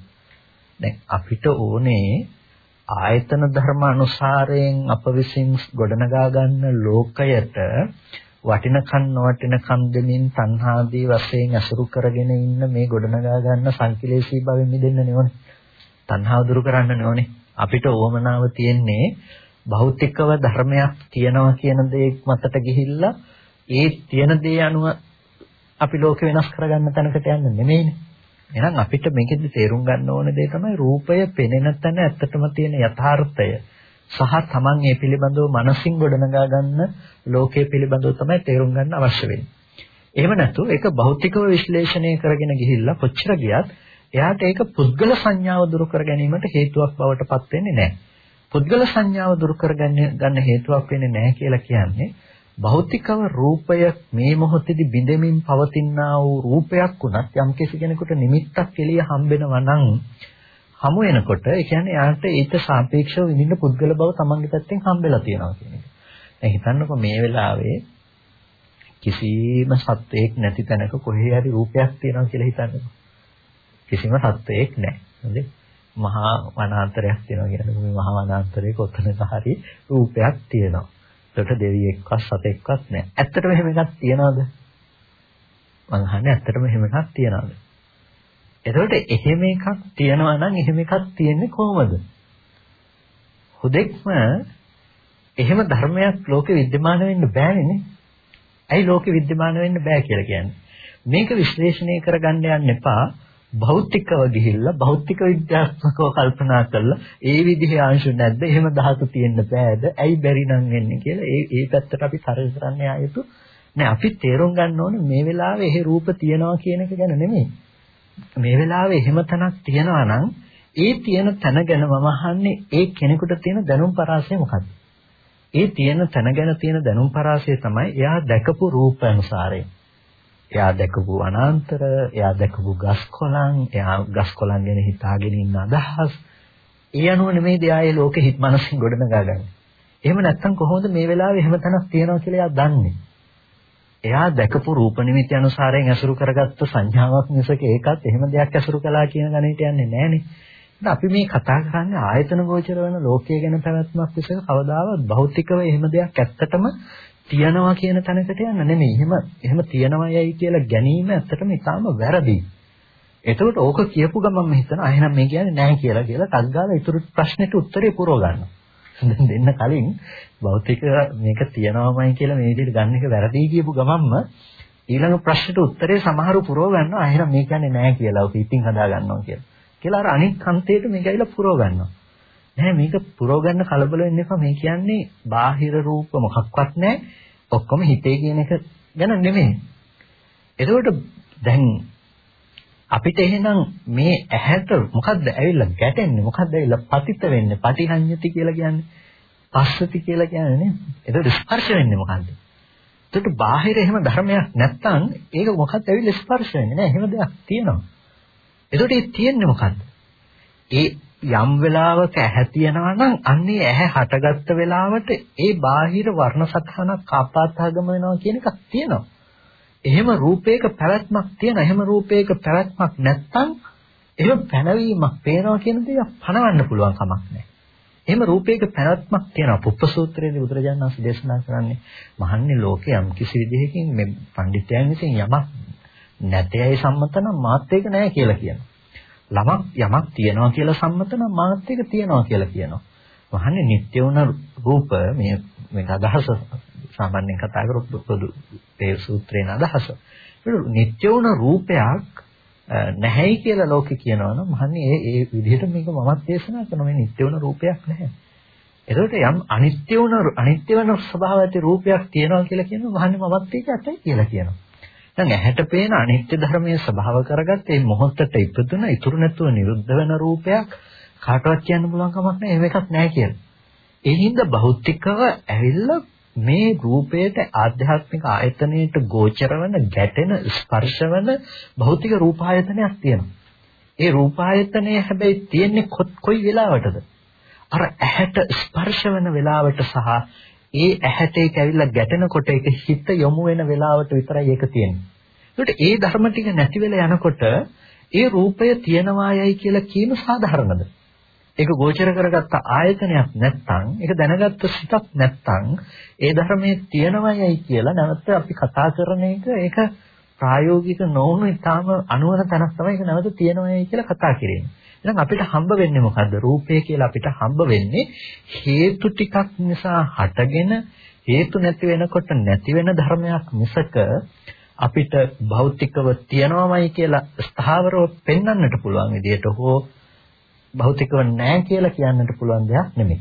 දැන් අපිට ඕනේ ආයතන ධර්ම අනුසාරයෙන් අප විසින් ගොඩනගා ගන්න ලෝකයට වටිනකන් නොවටිනකන් දෙමින් තණ්හාදී වශයෙන් අසුරු කරගෙන ඉන්න මේ ගොඩනගා ගන්න සංකලේශී භවෙන් මිදෙන්න නෙවෙයි. තණ්හාව දුරු කරන්න නෙවෙයි. අපිට ඕමනාව තියෙන්නේ භෞතිකව ධර්මයක් තියනවා කියන දේ මතට ගිහිල්ලා ඒ තියෙන දේ අනුව අපි ලෝක වෙනස් කරගන්න තැනකට යන්න නෙමෙයිනේ. එහෙනම් අපිට මේකෙදි තේරුම් ගන්න ඕන දේ තමයි රූපය පෙනෙන තැන ඇත්තටම තියෙන යථාර්ථය. සහ Taman ඒ පිළිබඳව මනසින් ගොඩනගා ගන්න ලෝකයේ පිළිබඳව තමයි තේරුම් ගන්න අවශ්‍ය වෙන්නේ. එහෙම නැතු ඒක භෞතිකව විශ්ලේෂණය කරගෙන ගිහිල්ලා කොච්චර ගියත් එයාට ඒක පුද්ගල සංඥාව දුරු කර ගැනීමට හේතුවක් බවට පත් වෙන්නේ නැහැ. පුද්ගල සංඥාව දුරු කරගන්න ගන්න හේතුවක් වෙන්නේ නැහැ කියලා කියන්නේ භෞතිකව රූපය මේ මොහොතේදී බිඳෙමින් පවතිනා වූ රූපයක් වුණත් යම් කෙනෙකුට නිමිත්තක් එළිය හම්බෙනවා නම් හමු වෙනකොට ඒ කියන්නේ යාට ඊට සාපේක්ෂව විඳින්න පුද්ගල බව තමන්ගේ පැත්තෙන් හම්බෙලා තියෙනවා කියන එක. දැන් හිතන්නකෝ මේ වෙලාවේ කිසිම සත්වයක් නැති තැනක කොහේ හරි රූපයක් තියෙනවා කියලා හිතන්නකෝ. කිසිම සත්වයක් නැහැ. හරිද? මහා වනාන්තරයක් තියෙනවා කියන්නේ මේ මහා වනාන්තරයේ කොතනක හරි රූපයක් තියෙනවා. ඒකට දෙවියෙක්වත් සතෙක්වත් නැහැ. ඇත්තටම එහෙම එකක් තියනවද? මං අහන්නේ ඇත්තටම එහෙම එකක් තියනවද? එතකොට එහෙම එකක් තියනවා නම් එහෙම එකක් තියෙන්නේ කොහොමද? හුදෙක්ම එහෙම ධර්මයක් ලෝකෙ विद्यमान වෙන්න බෑනේ. ඇයි ලෝකෙ विद्यमान වෙන්න බෑ කියලා කියන්නේ? මේක විශ්ලේෂණය කරගන්න යන්න එපා. භෞතිකව ගිහිල්ලා භෞතික විද්‍යාත්මකව කල්පනා කරලා ඒ විදිහේ අංශු නැද්ද? එහෙම ධාතු තියෙන්න බෑද? ඇයි බැරි නම් වෙන්නේ කියලා ඒ ඒ පැත්තට අපි තරහ කරන්න ආයුතු නෑ. අපි තේරුම් ගන්න ඕනේ මේ වෙලාවේ එහෙ රූප තියනවා කියන එක ගැන නෙමෙයි. මේ වෙලාවේ එහෙම තැනක් තියනවා නම් ඒ තියෙන තැන ගැන මම අහන්නේ ඒ කෙනෙකුට තියෙන දැනුම් පරාසය මොකක්ද? ඒ තියෙන තැන ගැන තියෙන දැනුම් පරාසය තමයි එයා දැකපු රූප අනුසාරයෙන්. එයා දැකපු අනාන්තර, එයා දැකපු ගස් කොළන්, එයා ගස් කොළන් ගැන හිතාගෙන ඉන්න අදහස්. ඒ අනුව නෙමෙයි එයා ඒ ලෝකෙ හිත මනසින් ගොඩනගාගන්නේ. එහෙම නැත්නම් කොහොමද මේ වෙලාවේ එහෙම තැනක් තියෙනවා කියලා එයා දන්නේ? එයා දැකපු රූප නිමිති අනුසාරයෙන් ඇසුරු කරගත්ත සංඥාවක් මිසක ඒකත් එහෙම දෙයක් ඇසුරු කළා කියන ගණිතය යන්නේ නැහනේ. අපි මේ කතා කරන්නේ ආයතන ගෝචර වෙන ලෝකයේ ගැන පැවැත්මක් විසක කවදාවත් භෞතිකව එහෙම දෙයක් ඇත්තටම තියනවා කියන තැනකට යන්න නෙමෙයි. එහෙම එහෙම තියනවායයි කියලා ගැනීම ඇත්තටම ඉතාම වැරදි. එතකොට ඕක කියපු ගමන් මම හිතනවා එහෙනම් මේ කියන්නේ නැහැ කියලා කියලා ටක් ගාලා ඊටු ප්‍රශ්නෙට උත්තරේ පුරව ගන්නවා. දෙන්න කලින් භෞතික මේක තියනවාමයි කියලා මේ විදිහට ගන්න එක වැරදි කියපු ගමන්ම ඊළඟ ප්‍රශ්නෙට උත්තරේ සමහරු පුරව ගන්නවා. එහෙනම් මේ කියන්නේ නැහැ කියලා. ඔක ඉතින් හදා ගන්නවා කියලා. කියලා අර අනිත් කන්තේට මේක ඇවිල්ලා පුරව ගන්නවා. නෑ මේක පුරව ගන්න කලබල වෙන්න එපා. මේ කියන්නේ බාහිර රූප මොකක්වත් නෑ. ඔක්කොම හිතේ කියන එක ගැන නෙමෙයි. එතකොට දැන් අපිට එහෙනම් මේ ඇහැට මොකද්ද ඇවිල්ලා ගැටෙන්නේ? මොකද්ද ඇවිල්ලා පතිත වෙන්නේ? පටිහඤ්ඤති කියලා කියන්නේ? පස්සති කියලා කියන්නේ නේ. එතකොට ස්පර්ශ වෙන්නේ මොකද්ද? එතකොට බාහිර එහෙම ධර්මයක් නැත්තම් ඒක මොකක්ද ඇවිල්ලා ස්පර්ශ වෙන්නේ නෑ. එහෙම දෙයක් තියෙනවා. එතකොට ඒ තියෙන්නේ මොකද්ද? ඒ යම් වෙලාවක ඇහැ තියනවා නම් අන්නේ ඇහැ හටගත්ත වෙලාවට ඒ බාහිර වර්ණ සටහනක් ආපාතාගම වෙනවා කියන එකක් තියෙනවා එහෙම රූපයක පැවැත්මක් තියෙන එහෙම රූපයක පැවැත්මක් නැත්තම් එහෙම පැනවීමක් පේනවා කියන දේ පණවන්න පුළුවන් කමක් නැහැ. එහෙම රූපයක පැවැත්මක් තියෙනවා. පුප්ප සූත්‍රයේදී බුදුරජාණන් වහන්සේ දේශනා කරන්නේ මහන්නේ ලෝකේ යම් කිසි විදිහකින් මේ පඬිත්යන් විසින් යමක් නැතේයි සම්මත නම් මාත් ඒක නැහැ කියලා කියනවා. ළමක් යමක් තියනවා කියලා සම්මත නම් මාත් ඒක තියනවා කියලා කියනවා. මහන්නේ නිත්‍ය වුණ රූප මේ මේ අදහස සාමාන්‍යයෙන් කතා කරොත් පොදු ඒ සූත්‍රේන අදහස. ඒක නිත්‍ය වුණ රූපයක් නැහැයි කියලා ලෝකෙ කියනවනම් මහන්නේ ඒ ඒ විදිහට මේක මමත් දේශනා කරන මේ නිත්‍ය වුණ රූපයක් නැහැ. එතකොට යම් අනිත්‍ය වුණ අනිත්‍ය වෙන ස්වභාව ඇති රූපයක් තියෙනවා කියලා කියනවා මහන්නේ මමත් ඒක ඇතයි කියලා කියනවා. දැන් ඇහැට පේන අනිත්‍ය ධර්මයේ ස්වභාව කරගත්ත මේ මොහොතට ඉපදුන ඉතුරු නැතුව නිරුද්ධ වෙන රූපයක් කාටවත් කියන්න පුළුවන් කමක් නැහැ. එහෙම එකක් නැහැ කියලා. ඒ හින්දා භෞතිකව ඇවිල්ලා මේ රූපයට ආධ්‍යාත්මික ආයතනයට ගෝචර වෙන ගැටෙන ස්පර්ශ වෙන භෞතික රූපායතනයක් තියෙනවා. ඒ රූපායතනය හැබැයි තියෙන්නේ කොයි වෙලාවටද? අර ඇහැට ස්පර්ශ වෙන වෙලාවට සහ ඒ ඇහැට ඒක ඇවිල්ලා ගැටෙනකොට ඒක හිත යොමු වෙන වෙලාවට විතරයි ඒක තියෙන්නේ. ඒකට ඒ ධර්ම ටික නැති වෙලා යනකොට ඒ රූපය තියනවායයි කියලා කීම සාධාරණද? ඒක ගෝචර කරගත්ත ආයතනයක් නැත්නම් ඒක දැනගත්ත සිතක් නැත්නම් ඒ ධර්මයේ තියෙනවයයි කියලා නැවත අපි කතා කරන එක ඒක ප්‍රායෝගික නොවුණු ඊටාම අනුවන තැනක් තමයි ඒක නැවත තියෙනවයයි කියලා කතා කිරීම. එහෙනම් අපිට හම්බ වෙන්නේ මොකද්ද? රූපය කියලා අපිට හම්බ වෙන්නේ හේතු ටිකක් නිසා හටගෙන හේතු නැති වෙනකොට නැති වෙන ධර්මයක් මිසක අපිට භෞතිකව තියනවමයි කියලා ස්ථාවරව පෙන්වන්නට පුළුවන් විදිහට හෝ භෞතිකව නැහැ කියලා කියන්නට පුළුවන් දෙයක් නෙමෙයි.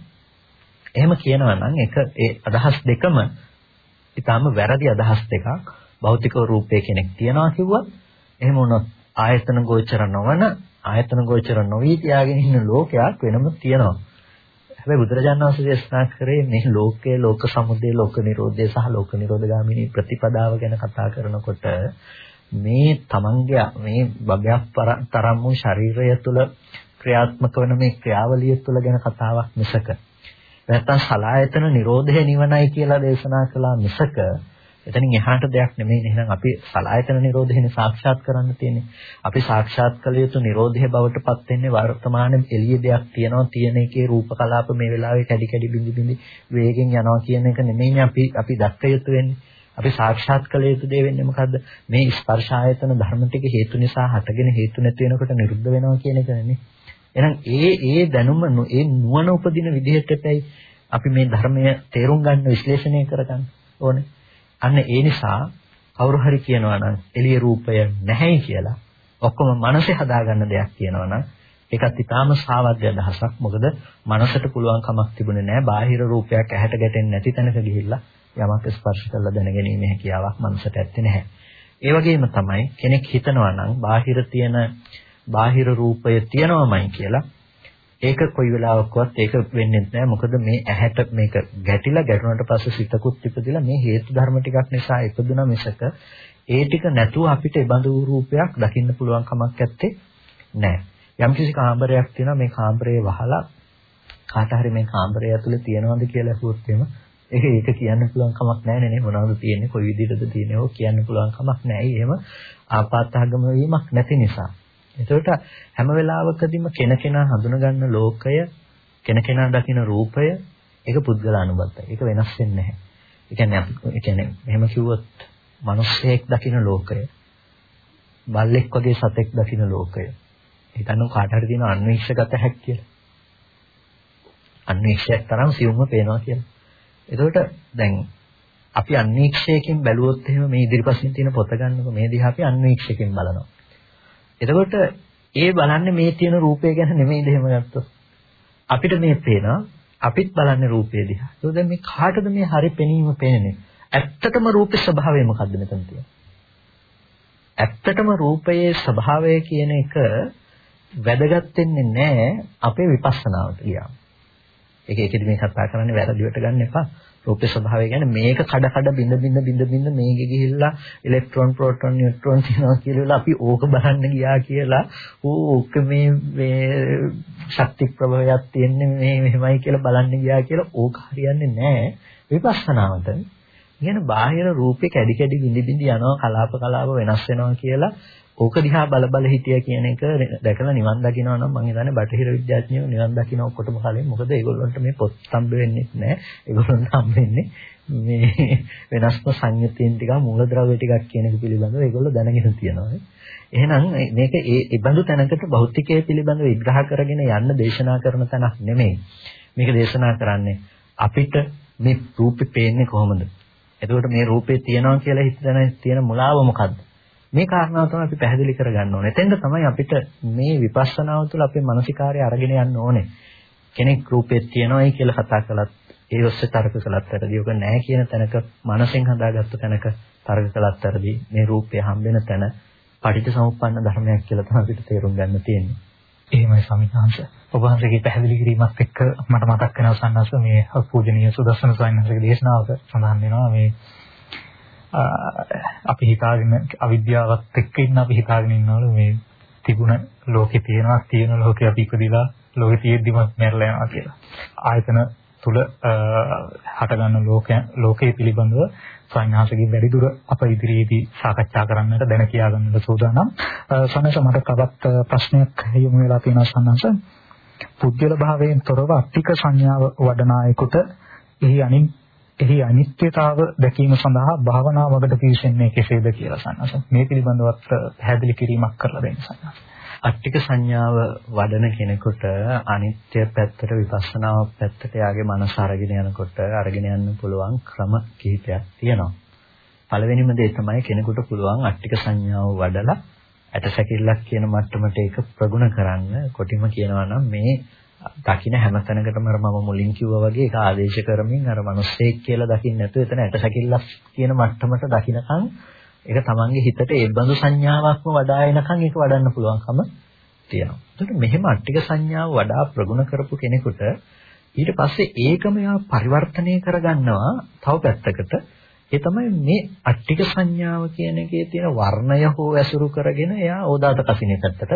එහෙම කියනවා නම් ඒක ඒ අදහස් දෙකම ඊටාම වැරදි අදහස් දෙකක්. භෞතික රූපේ කෙනෙක් තියනවා කිව්වත් එහෙම වුණොත් ආයතන ගෝචර නොවන ආයතන ගෝචර නොවි තියාගෙන ඉන්න ලෝකයක් වෙනම තියෙනවා. හැබැයි බුදුරජාණන් වහන්සේ දේශනා කරේ මේ ලෝකයේ ලෝක සමුදය ලෝක නිරෝධය සහ ලෝක නිරෝධගාමිනී ප්‍රතිපදාව ගැන කතා කරනකොට මේ තමන්ගේ මේ බබයක් තරම් වූ ශරීරය තුළ ක්‍රියාත්මක වන මේ ක්‍රියාවලිය තුළ ගැන කතාවක් මිසක නැත්තම් සලායතන නිරෝධය නිවනයි කියලා දේශනා කළා මිසක එතනින් එහාට දෙයක් නෙමෙයි එහෙනම් අපි සලායතන නිරෝධයනේ සාක්ෂාත් කරන්න තියෙන්නේ. අපි සාක්ෂාත් කළ යුතු නිරෝධය බවට පත් වෙන්නේ වර්තමානයේ එළිය දෙයක් තියනවා තියෙන එකේ රූප කලාප මේ වෙලාවේ කැඩි කැඩි බිඳි බිඳි වේගෙන් යනවා කියන එක නෙමෙයිනේ අපි අපි දැක්ක යුතු වෙන්නේ. අපි සාක්ෂාත් කළ යුතු දේ වෙන්නේ මොකද්ද? මේ ස්පර්ශ ආයතන ධර්ම ටික හේතු නිසා හටගෙන හේතු නැති වෙනකොට නිරුද්ධ වෙනවා කියන එක නෙමෙයි. එහෙනම් ඒ ඒ දැනුම ඒ නුවණ උපදින විදිහටයි අපි මේ ධර්මය තේරුම් ගන්න විශ්ලේෂණය කරගන්න ඕනේ. අන්න ඒ නිසා කවුරු හරි කියනවා නම් එළිය රූපය නැහැයි කියලා ඔක්කොම මනසේ හදාගන්න දෙයක් කියනවා නම් ඒකත් ඊටාම සාවද්‍ය අදහසක්. මොකද මනසට පුළුවන් කමක් තිබුණේ නැහැ. බාහිර රූපයක් ඇහැට ගැටෙන්නේ නැති තැනක ගිහිල්ලා යමක් ස්පර්ශ කරලා දැනගැනීමේ හැකියාවක් මනසට ඇත්තේ නැහැ. ඒ වගේම තමයි කෙනෙක් හිතනවා නම් බාහිර තියෙන බාහිර රූපය තියෙනවමයි කියලා ඒක කොයි වෙලාවකවත් ඒක වෙන්නේ නැහැ. මොකද මේ ඇහැට මේක ගැටිලා ගැටුණට පස්සේ සිතකුත් ඉපදිලා මේ හේතු ධර්ම ටිකක් නිසා ඉපදුනා මිසක ඒ ටික නැතුව අපිට ඒ බඳු රූපයක් දකින්න පුළුවන් කමක් නැත්තේ නැහැ. යම්කිසි කාමරයක් තියෙනවා මේ කාමරේ වහලා කාට හරි මේ කාමරය ඇතුලේ තියනවද කියලා අහුවොත් එහෙම ඒක ඒක කියන්න පුළුවන් කමක් නැහැ නේ මොනවද තියෙන්නේ කොයි විදිහටද තියෙන්නේ ඕක කියන්න පුළුවන් කමක් නැහැ. එහෙම ආපාතගම වීමක් නැති නිසා. එතකොට හැම වෙලාවකදීම කෙනකෙනා හඳුනගන්න ලෝකය කෙනකෙනා දකින රූපය ඒක පුද්ගලානුබද්ධයි. ඒක වෙනස් වෙන්නේ නැහැ. ඒ කියන්නේ අපි ඒ කියන්නේ එහෙම කිව්වොත් මිනිස්සෙක් දකින ලෝකය බල්ලෙක් වගේ සතෙක් දකින ලෝකය හිතන්න කාට හරි තියෙන අන්වේෂගත හැක් කියලා. අන්වේෂයක් තරම් සියුම්ව පේනවා කියලා. එතකොට දැන් අපි අන්වීක්ෂයකින් බැලුවොත් එහෙම මේ ඉදිරිපසින් තියෙන පොත ගන්නකො මේ දිහා අපි අන්වීක්ෂයකින් බලනවා. එතකොට ඒ බලන්නේ මේ තියෙන රූපය ගැන නෙමෙයිද එහෙම ගත්තොත්. අපිට මේ පේනවා අපිත් බලන්නේ රූපය දිහා. ඒක දැන් මේ කාටද මේ හරි පෙනීම පේන්නේ? ඇත්තටම රූපේ ස්වභාවය මොකද්ද මෙතන තියෙන්නේ? ඇත්තටම රූපයේ ස්වභාවය කියන එක වැදගත් වෙන්නේ නැහැ අපේ විපස්සනාවට ගියාම. ඒක ඒකෙදි මේ කතා කරන්නේ වැරදිවට ගන්න එපා. රූපේ ස්වභාවය කියන්නේ මේක කඩ කඩ බිඳ බිඳ බිඳ බිඳ මේකේ ගිහිල්ලා ඉලෙක්ට්‍රෝන ප්‍රෝටෝන නියුට්‍රෝන තියනවා කියලා අපි ඕක බලන්න ගියා කියලා ඕක මේ මේ ශක්ති ප්‍රභවයක් තියෙන්නේ මේ මෙහෙමයි කියලා බලන්න ගියා කියලා ඕක හරියන්නේ නැහැ විපස්සනාවට. කියන බාහිර රූපේ කැඩි කැඩි බිඳ බිඳ යනවා කලාප කලාප වෙනස් වෙනවා කියලා ඕක දිහා බල බල හිටිය කියන එක දැකලා නිවන් දකිනවා නම් මම හිතන්නේ බටහිර විද්‍යාඥයෝ නිවන් දකින්න ඔක්කොටම කලින් මොකද ඒගොල්ලන්ට මේ පොත් හම්බ වෙන්නේ නැහැ. ඒගොල්ලන්ට හම්බ වෙන්නේ මේ වෙනස්ම සංයතීන් ටික මූලද්‍රව්‍ය ටිකක් කියන එක පිළිබඳව ඒගොල්ලෝ දැනගෙන තියෙනවා. එහෙනම් මේක ඒ ඉබඳු තැනකට භෞතිකයේ පිළිබඳව විග්‍රහ කරගෙන යන්න දේශනා කරන තැනක් නෙමෙයි. මේක දේශනා කරන්නේ අපිට මේ රූපේ පේන්නේ කොහොමද? එතකොට මේ රූපේ තියනවා කියලා හිතන තියෙන මුලාව මොකද්ද? මේ කාරණාව තමයි අපි පැහැදිලි කරගන්න ඕනේ. එතෙන්ද තමයි අපිට මේ විපස්සනාව තුළ අපේ මානසිකාර්ය අරගෙන යන්න ඕනේ. කෙනෙක් රූපේ තියනවායි කියලා කතා කළත් ඒ ඔස්සේ තර්ක කළත් වැරදි. ඔක නැහැ කියන තැනක මනසෙන් හදාගත්ත තැනක තර්ක කළත් වැරදි. මේ රූපය හම්බෙන තැන පටිච්චසමුප්පන්න ධර්මයක් කියලා තමයි අපිට තේරුම් ගන්න තියෙන්නේ. එහෙමයි ස්වාමීනාංශ. ඔබ වහන්සේගේ පැහැදිලි කිරීමත් එක්ක මට මතක් වෙනවා සන්නස මේ පූජනීය සුදස්සන ස්වාමීන් වහන්සේගේ දේශනාවක සඳහන් වෙනවා මේ අපි හිතාගෙන අවිද්‍යාවත් එක්ක ඉන්න අපි හිතාගෙන ඉන්නවලු මේ තිබුණ ලෝකේ තියෙනවා තියෙන ලෝකේ අපි ඉපදිලා ලෝකේ තියෙද්දිම මැරලා යනවා කියලා. ආයතන තුල හටගන්න ලෝකය ලෝකයේ පිළිබඳව සයන්හාසගේ වැඩි දුර අප ඉදිරියේදී සාකච්ඡා කරන්නට දැන කියා ගන්නට සූදානම්. සනස මට තවත් ප්‍රශ්නයක් යොමු වෙලා තියෙනවා සන්නස. පුද්ගල භාවයෙන් තොරව අට්ටික සංඥාව වඩනායෙකුට එහි අනිත් එහි අනිත්‍යතාව දැකීම සඳහා භාවනාවකට පිවිසෙන්නේ කෙසේද කියලා සන්නස. මේ පිළිබඳව පැහැදිලි කිරීමක් කරලා දෙන්න සන්නස. අට්ටික සංඥාව වඩන කෙනෙකුට අනිත්‍ය පැත්තට විපස්සනාව පැත්තට යාගේ මනස අරගෙන යනකොට අරගෙන යන්න පුළුවන් ක්‍රම කිහිපයක් තියෙනවා. පළවෙනිම දේ තමයි කෙනෙකුට පුළුවන් අට්ටික සංඥාව වඩලා ඇටසැකිල්ලක් කියන මට්ටමට ඒක ප්‍රගුණ කරන්න. කොටිම කියනවා නම් මේ දකින්න හැම තැනකටම අර මම මුලින් කිව්වා වගේ ඒක ආදේශ කරමින් අර මිනිස්සෙක් කියලා දකින්න නැතුව එතන ඇටසැකිල්ලක් කියන මට්ටමට දකින්නකම් ඒක තමන්ගේ හිතට ඒ බඳු සංඥාවක්ම වඩා එනකම් ඒක වඩන්න පුළුවන්කම තියෙනවා. ඒකට මෙහෙම අට්ටික සංඥාව වඩා ප්‍රගුණ කරපු කෙනෙකුට ඊට පස්සේ ඒකම යා පරිවර්තනය කරගන්නවා තව පැත්තකට ඒ තමයි මේ අට්ටික සංඥාව කියන එකේ තියෙන වර්ණය හෝ ඇසුරු කරගෙන එයා ඕදාත කසිනේ පැත්තට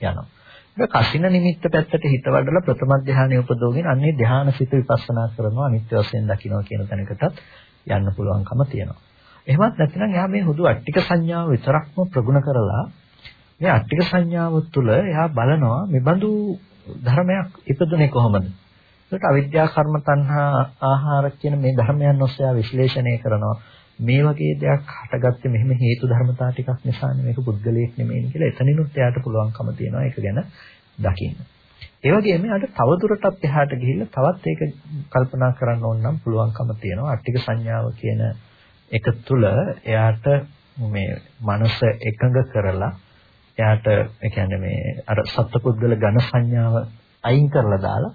යනවා. කසින නිමිත්ත පැත්තට හිත වඩලා ප්‍රථම ධානය උපදවගෙන අන්නේ ධානසිත විපස්සනා කරනවා අනිත්‍ය වශයෙන් දකිනවා කියන තැනකටත් යන්න පුළුවන්කම තියෙනවා. එහෙමත් නැත්නම් එයා මේ හුදු අට්ටික සංඥාව විතරක්ම ප්‍රගුණ කරලා මේ අට්ටික සංඥාව තුළ එයා බලනවා මෙබඳු ධර්මයක් ඉපදුනේ කොහොමද? ඒකට අවිද්‍යා කර්ම තණ්හා ආහාර කියන මේ ධර්මයන් ඔස්සේ විශ්ලේෂණය කරනවා. මේ වගේ දෙයක් හටගත්තේ මෙහෙම හේතු ධර්මතා ටිකක් නිසානේ මේක පුද්ගලයක් නෙමෙයි කියලා එතනිනුත් එයාට පුළුවන්කම තියෙනවා ඒක ගැන දකින්න. ඒ වගේම එයාට තවදුරටත් එහාට ගිහිල්ලා තවත් ඒක කල්පනා කරන්න ඕන නම් පුළුවන්කම තියෙනවා. අට්ටික සංඥාව කියන එක තුල එයාට මේ මනස එකඟ කරලා එයාට ඒ කියන්නේ මේ අර සත්පුද්ගල ඝන සංඥාව අයින් කරලා දාලා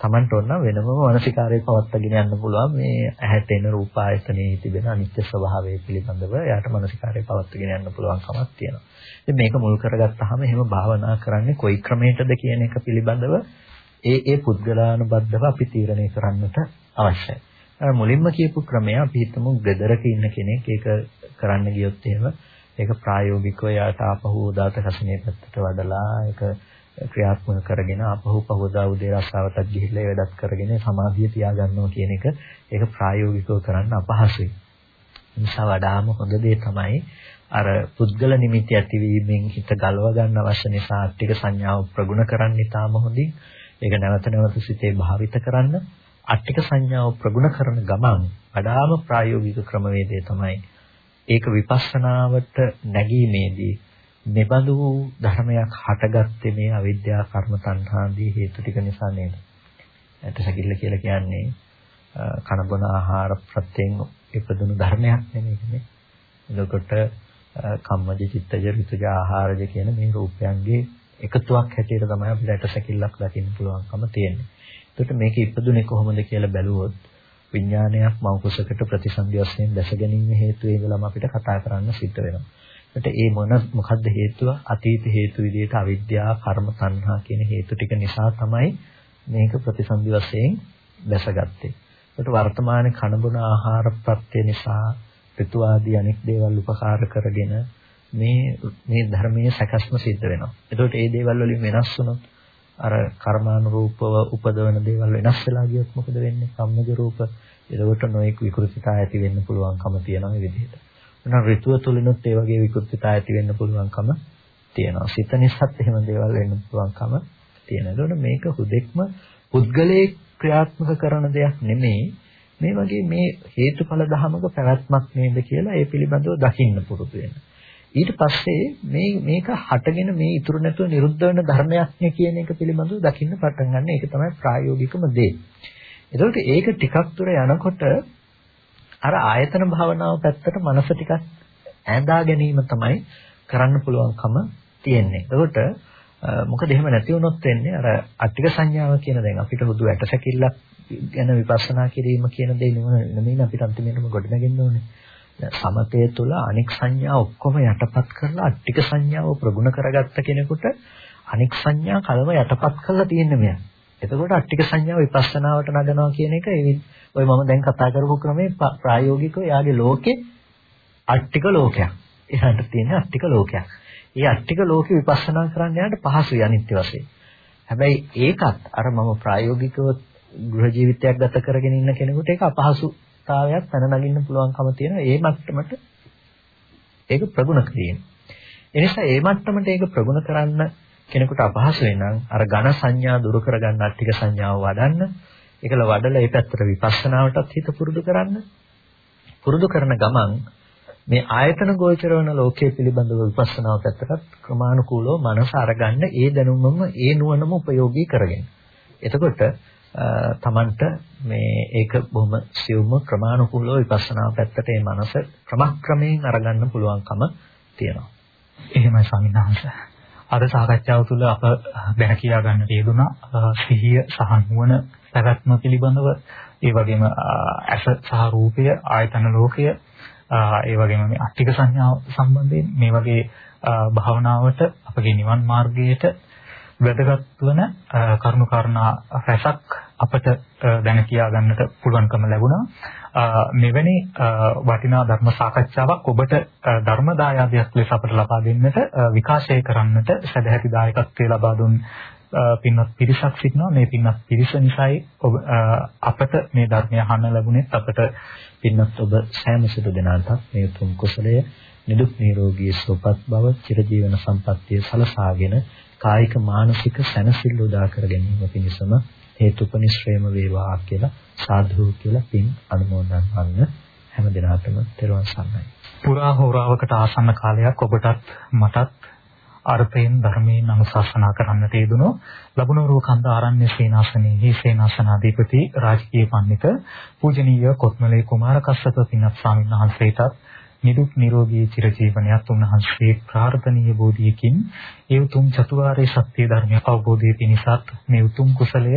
Tamanට ඕන වෙනම මානසිකාරයේ පවත්වාගෙන යන්න පුළුවන් මේ ඇහැට එන රූප ආයතනයේ තිබෙන අනිත්‍ය ස්වභාවය පිළිබඳව එයාට මානසිකාරයේ පවත්වාගෙන යන්න පුළුවන් කමක් තියෙනවා. ඉතින් මේක මුල් කරගත්තාම එහෙම භාවනා කරන්නේ කොයි ක්‍රමයකටද කියන එක පිළිබඳව ඒ ඒ පුද්ගලානුබද්ධව අපි තීරණය කරන්නට අවශ්‍යයි. මුලින්ම කියපු ක්‍රමය අපි හිතමු ගෙදරක ඉන්න කෙනෙක් ඒක කරන්න ගියොත් එහෙම ඒක ප්‍රායෝගිකව යාට ආපහු උදාත කසිනේ පැත්තට වඩලා ඒක ක්‍රියාත්මක කරගෙන ආපහු පහවදා උදේ රස්සාවටත් ගිහිල්ලා ඒ වැඩත් කරගෙන සමාධිය තියාගන්නවා කියන එක ඒක ප්‍රායෝගිකව කරන්න අපහසුයි. නිසා වඩාම හොඳ දේ තමයි අර පුද්ගල නිමිති ඇතිවීමෙන් හිත ගලව ගන්න අවශ්‍ය නිසා අට්ටික සංඥාව ප්‍රගුණ කරන්න ඉතාම හොඳින් ඒක නැවත නැවත සිතේ භාවිත කරන්න අට්ටික සංඥාව ප්‍රගුණ කරන ගමන් වඩාම ප්‍රායෝගික ක්‍රමවේදය තමයි ඒක විපස්සනාවට නැගීමේදී මෙබඳු ධර්මයක් හටගත්තේ මේ අවිද්‍යා කර්ම තණ්හාදී හේතු ටික නිසා නේද? ඇටසැකිල්ල කියලා කියන්නේ කන බොන ආහාර ප්‍රත්‍යයෙන් ඉපදුණු ධර්මයක් නෙමෙයිනේ. එතකොට කම්මජ චිත්තජ ඍතුජ ආහාරජ කියන මේ රූපයන්ගේ එකතුවක් හැටියට තමයි අපිට ඇටසැකිල්ලක් දකින්න පුළුවන්කම තියෙන්නේ. එතකොට මේක ඉපදුනේ කොහොමද කියලා බැලුවොත් විඥානයක් මව කුසකට ප්‍රතිසන්දි වශයෙන් දැස ගැනීම හේතු වේදලම අපිට කතා කරන්න සිද්ධ වෙනවා. එතකොට ඒ මොන මොකද්ද හේතුව? අතීත හේතු විදිහට අවිද්‍යාව, කර්ම, තණ්හා කියන හේතු ටික නිසා තමයි මේක ප්‍රතිසන්දි වශයෙන් දැසගත්තේ. එතකොට වර්තමානයේ කනබුන ආහාර ප්‍රත්‍ය නිසා ඍතු ආදී අනෙක් දේවල් උපකාර කරගෙන මේ මේ ධර්මයේ සැකස්ම සිද්ධ වෙනවා. එතකොට මේ දේවල් වලින් වෙනස් වුණොත් අර කර්මානුරූපව උපදවන දේවල් වෙනස් වෙලා ගියොත් මොකද වෙන්නේ? සම්මජ රූප. එතකොට නොඑක් විකෘතිතා ඇති වෙන්න පුළුවන්කම තියෙනවා මේ විදිහට. එහෙනම් ඍතුව තුලිනුත් ඒ වගේ විකෘතිතා ඇති වෙන්න පුළුවන්කම තියෙනවා. සිත නිසාත් එහෙම දේවල් වෙන්න පුළුවන්කම තියෙනවා. එතකොට මේක හුදෙක්ම පුද්ගලයේ ක්‍රියාත්මක කරන දෙයක් නෙමෙයි. මේ වගේ මේ හේතුඵල ධමක පැවැත්මක් නේද කියලා ඒ පිළිබඳව දකින්න පුරුදු වෙන්න. ඊට පස්සේ මේ මේක හටගෙන මේ ඉතුරු නැතුව නිරුද්ධ වෙන ධර්මයක් නේ කියන එක පිළිබඳව දකින්න පටන් ගන්න. ඒක තමයි ප්‍රායෝගිකම දේ. එතකොට ඒක ටිකක් දුර යනකොට අර ආයතන භාවනාව පැත්තට මනස ටිකක් ඈඳා ගැනීම තමයි කරන්න පුළුවන්කම තියෙන්නේ. එතකොට මොකද එහෙම නැති වුණොත් වෙන්නේ අර අට්ටික සංඥාව කියන දැන් අපිට හුදු ඇටසැකිල්ලක් ගැන විපස්සනා කිරීම කියන දේ නෙමෙයි අපිට අන්තිමේටම ගොඩනගෙන්න ඕනේ. සමතය තුළ අනික් සංඥා ඔක්කොම යටපත් කරලා අට්ටික සංඥාව ප්‍රගුණ කරගත්ත කෙනෙකුට අනික් සංඥා කලම යටපත් කරලා තියෙන්නේ මෙයා. එතකොට අට්ටික සංඥාව විපස්සනාවට නගනවා කියන එක ඔය මම දැන් කතා කරපු ක්‍රමේ ප්‍රායෝගිකව යාගේ ලෝකේ අට්ටික ලෝකයක්. එහාට තියෙන අට්ටික ලෝකයක්. ඒ අට්ටික ලෝකේ විපස්සනා කරන්න යනට පහසුයි අනිත්‍ය වශයෙන්. හැබැයි ඒකත් අර මම ප්‍රායෝගිකව ගෘහ ජීවිතයක් ගත කරගෙන ඉන්න කෙනෙකුට ඒක අපහසුතාවයක් පැන නගින්න පුළුවන්කම තියෙන ඒ මට්ටමට ඒක ප්‍රගුණ කිරීම. එනිසා ඒ මට්ටමට ඒක ප්‍රගුණ කරන්න කෙනෙකුට අපහසු වෙනම් අර ඝන සංඥා දුරු කරගන්න අට්ටික සංඥාව වඩන්න ඒකල වඩලා ඒ පැත්තට විපස්සනාවටත් හිත පුරුදු කරන්න පුරුදු කරන ගමන් මේ ආයතන ගෝචර වන ලෝකයේ පිළිබඳව විපස්සනාව පැත්තට ක්‍රමානුකූලව මනස අරගන්න ඒ දැනුමම ඒ නුවණම ප්‍රයෝගී කරගෙන. එතකොට තමන්ට මේ ඒක බොහොම සියුම්ව ක්‍රමානුකූලව විපස්සනා පැත්තට මේ මනස ක්‍රමක්‍රමයෙන් අරගන්න පුළුවන්කම තියෙනවා. එහෙමයි ස්වාමීන් වහන්සේ. අද සාකච්ඡාව තුළ අප දැන කියා ගන්නට යෙදුනා සිහිය සහ නුවණ පැවැත්ම පිළිබඳව ඒ වගේම ඇස සහ රූපය ආයතන ලෝකය ඒ වගේම මේ අට්ටික සංඥාව සම්බන්ධයෙන් මේ වගේ භාවනාවට අපගේ නිවන් මාර්ගයට වැදගත් වන කරුණු කාරණා රැසක් අපට දැන කියා ගන්නට පුළුවන්කම ලැබුණා. මෙවැනි වටිනා ධර්ම සාකච්ඡාවක් ඔබට ධර්ම දායාදයක් ලෙස අපට ලබා දෙන්නට විකාශය කරන්නට සදැහැති දායකත්වයේ ලබා දුන් පින්වත් පිරිසක් සිටිනවා මේ පින්වත් පිරිස නිසායි ඔබ අපට මේ ධර්මය අහන්න ලැබුණේ අපට පින්වත් ඔබ සෑම සිදු දෙනාටත් මේ උතුම් කුසලය නිදුක් නිරෝගී සුවපත් බව චිරජීවන සම්පන්නිය සලසාගෙන කායික මානසික සැනසෙල්ල උදා කර ගැනීම පිණිසම හේතුපනිශ්‍රේම වේවා කියලා සාධු කියලා පින් අනුමෝදන් වන්න හැම දිනකටම තෙරුවන් සරණයි. පුරා හෝරාවකට ආසන්න කාලයක් ඔබටත් මටත් අර්ථයෙන් ධර්මයෙන් අනුශාසනා කරන්නට යෙදුණු ලබුණෝරුව කන්ද ආරණ්‍ය සේනාසනයේ සේනාසනාධිපති රාජකීය පඬිත පූජනීය කොත්මලේ කුමාර කස්සප පින්වත් ස්වාමීන් වහන්සේටත් නිරුක් නිරෝගී චිරජීවනයත් උන්වහන්සේ ප්‍රාර්ථනීය බෝධියකින් ඒ උතුම් චතුරාර්ය සත්‍ය ධර්මය අවබෝධයේ පිණිසත් මේ උතුම් කුසලය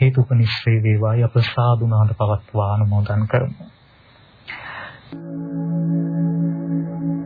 හේතුපනිශ්‍රේ වේවායි අප සාදුනාද පවත්වා අනුමෝදන් කරමු. Thank you.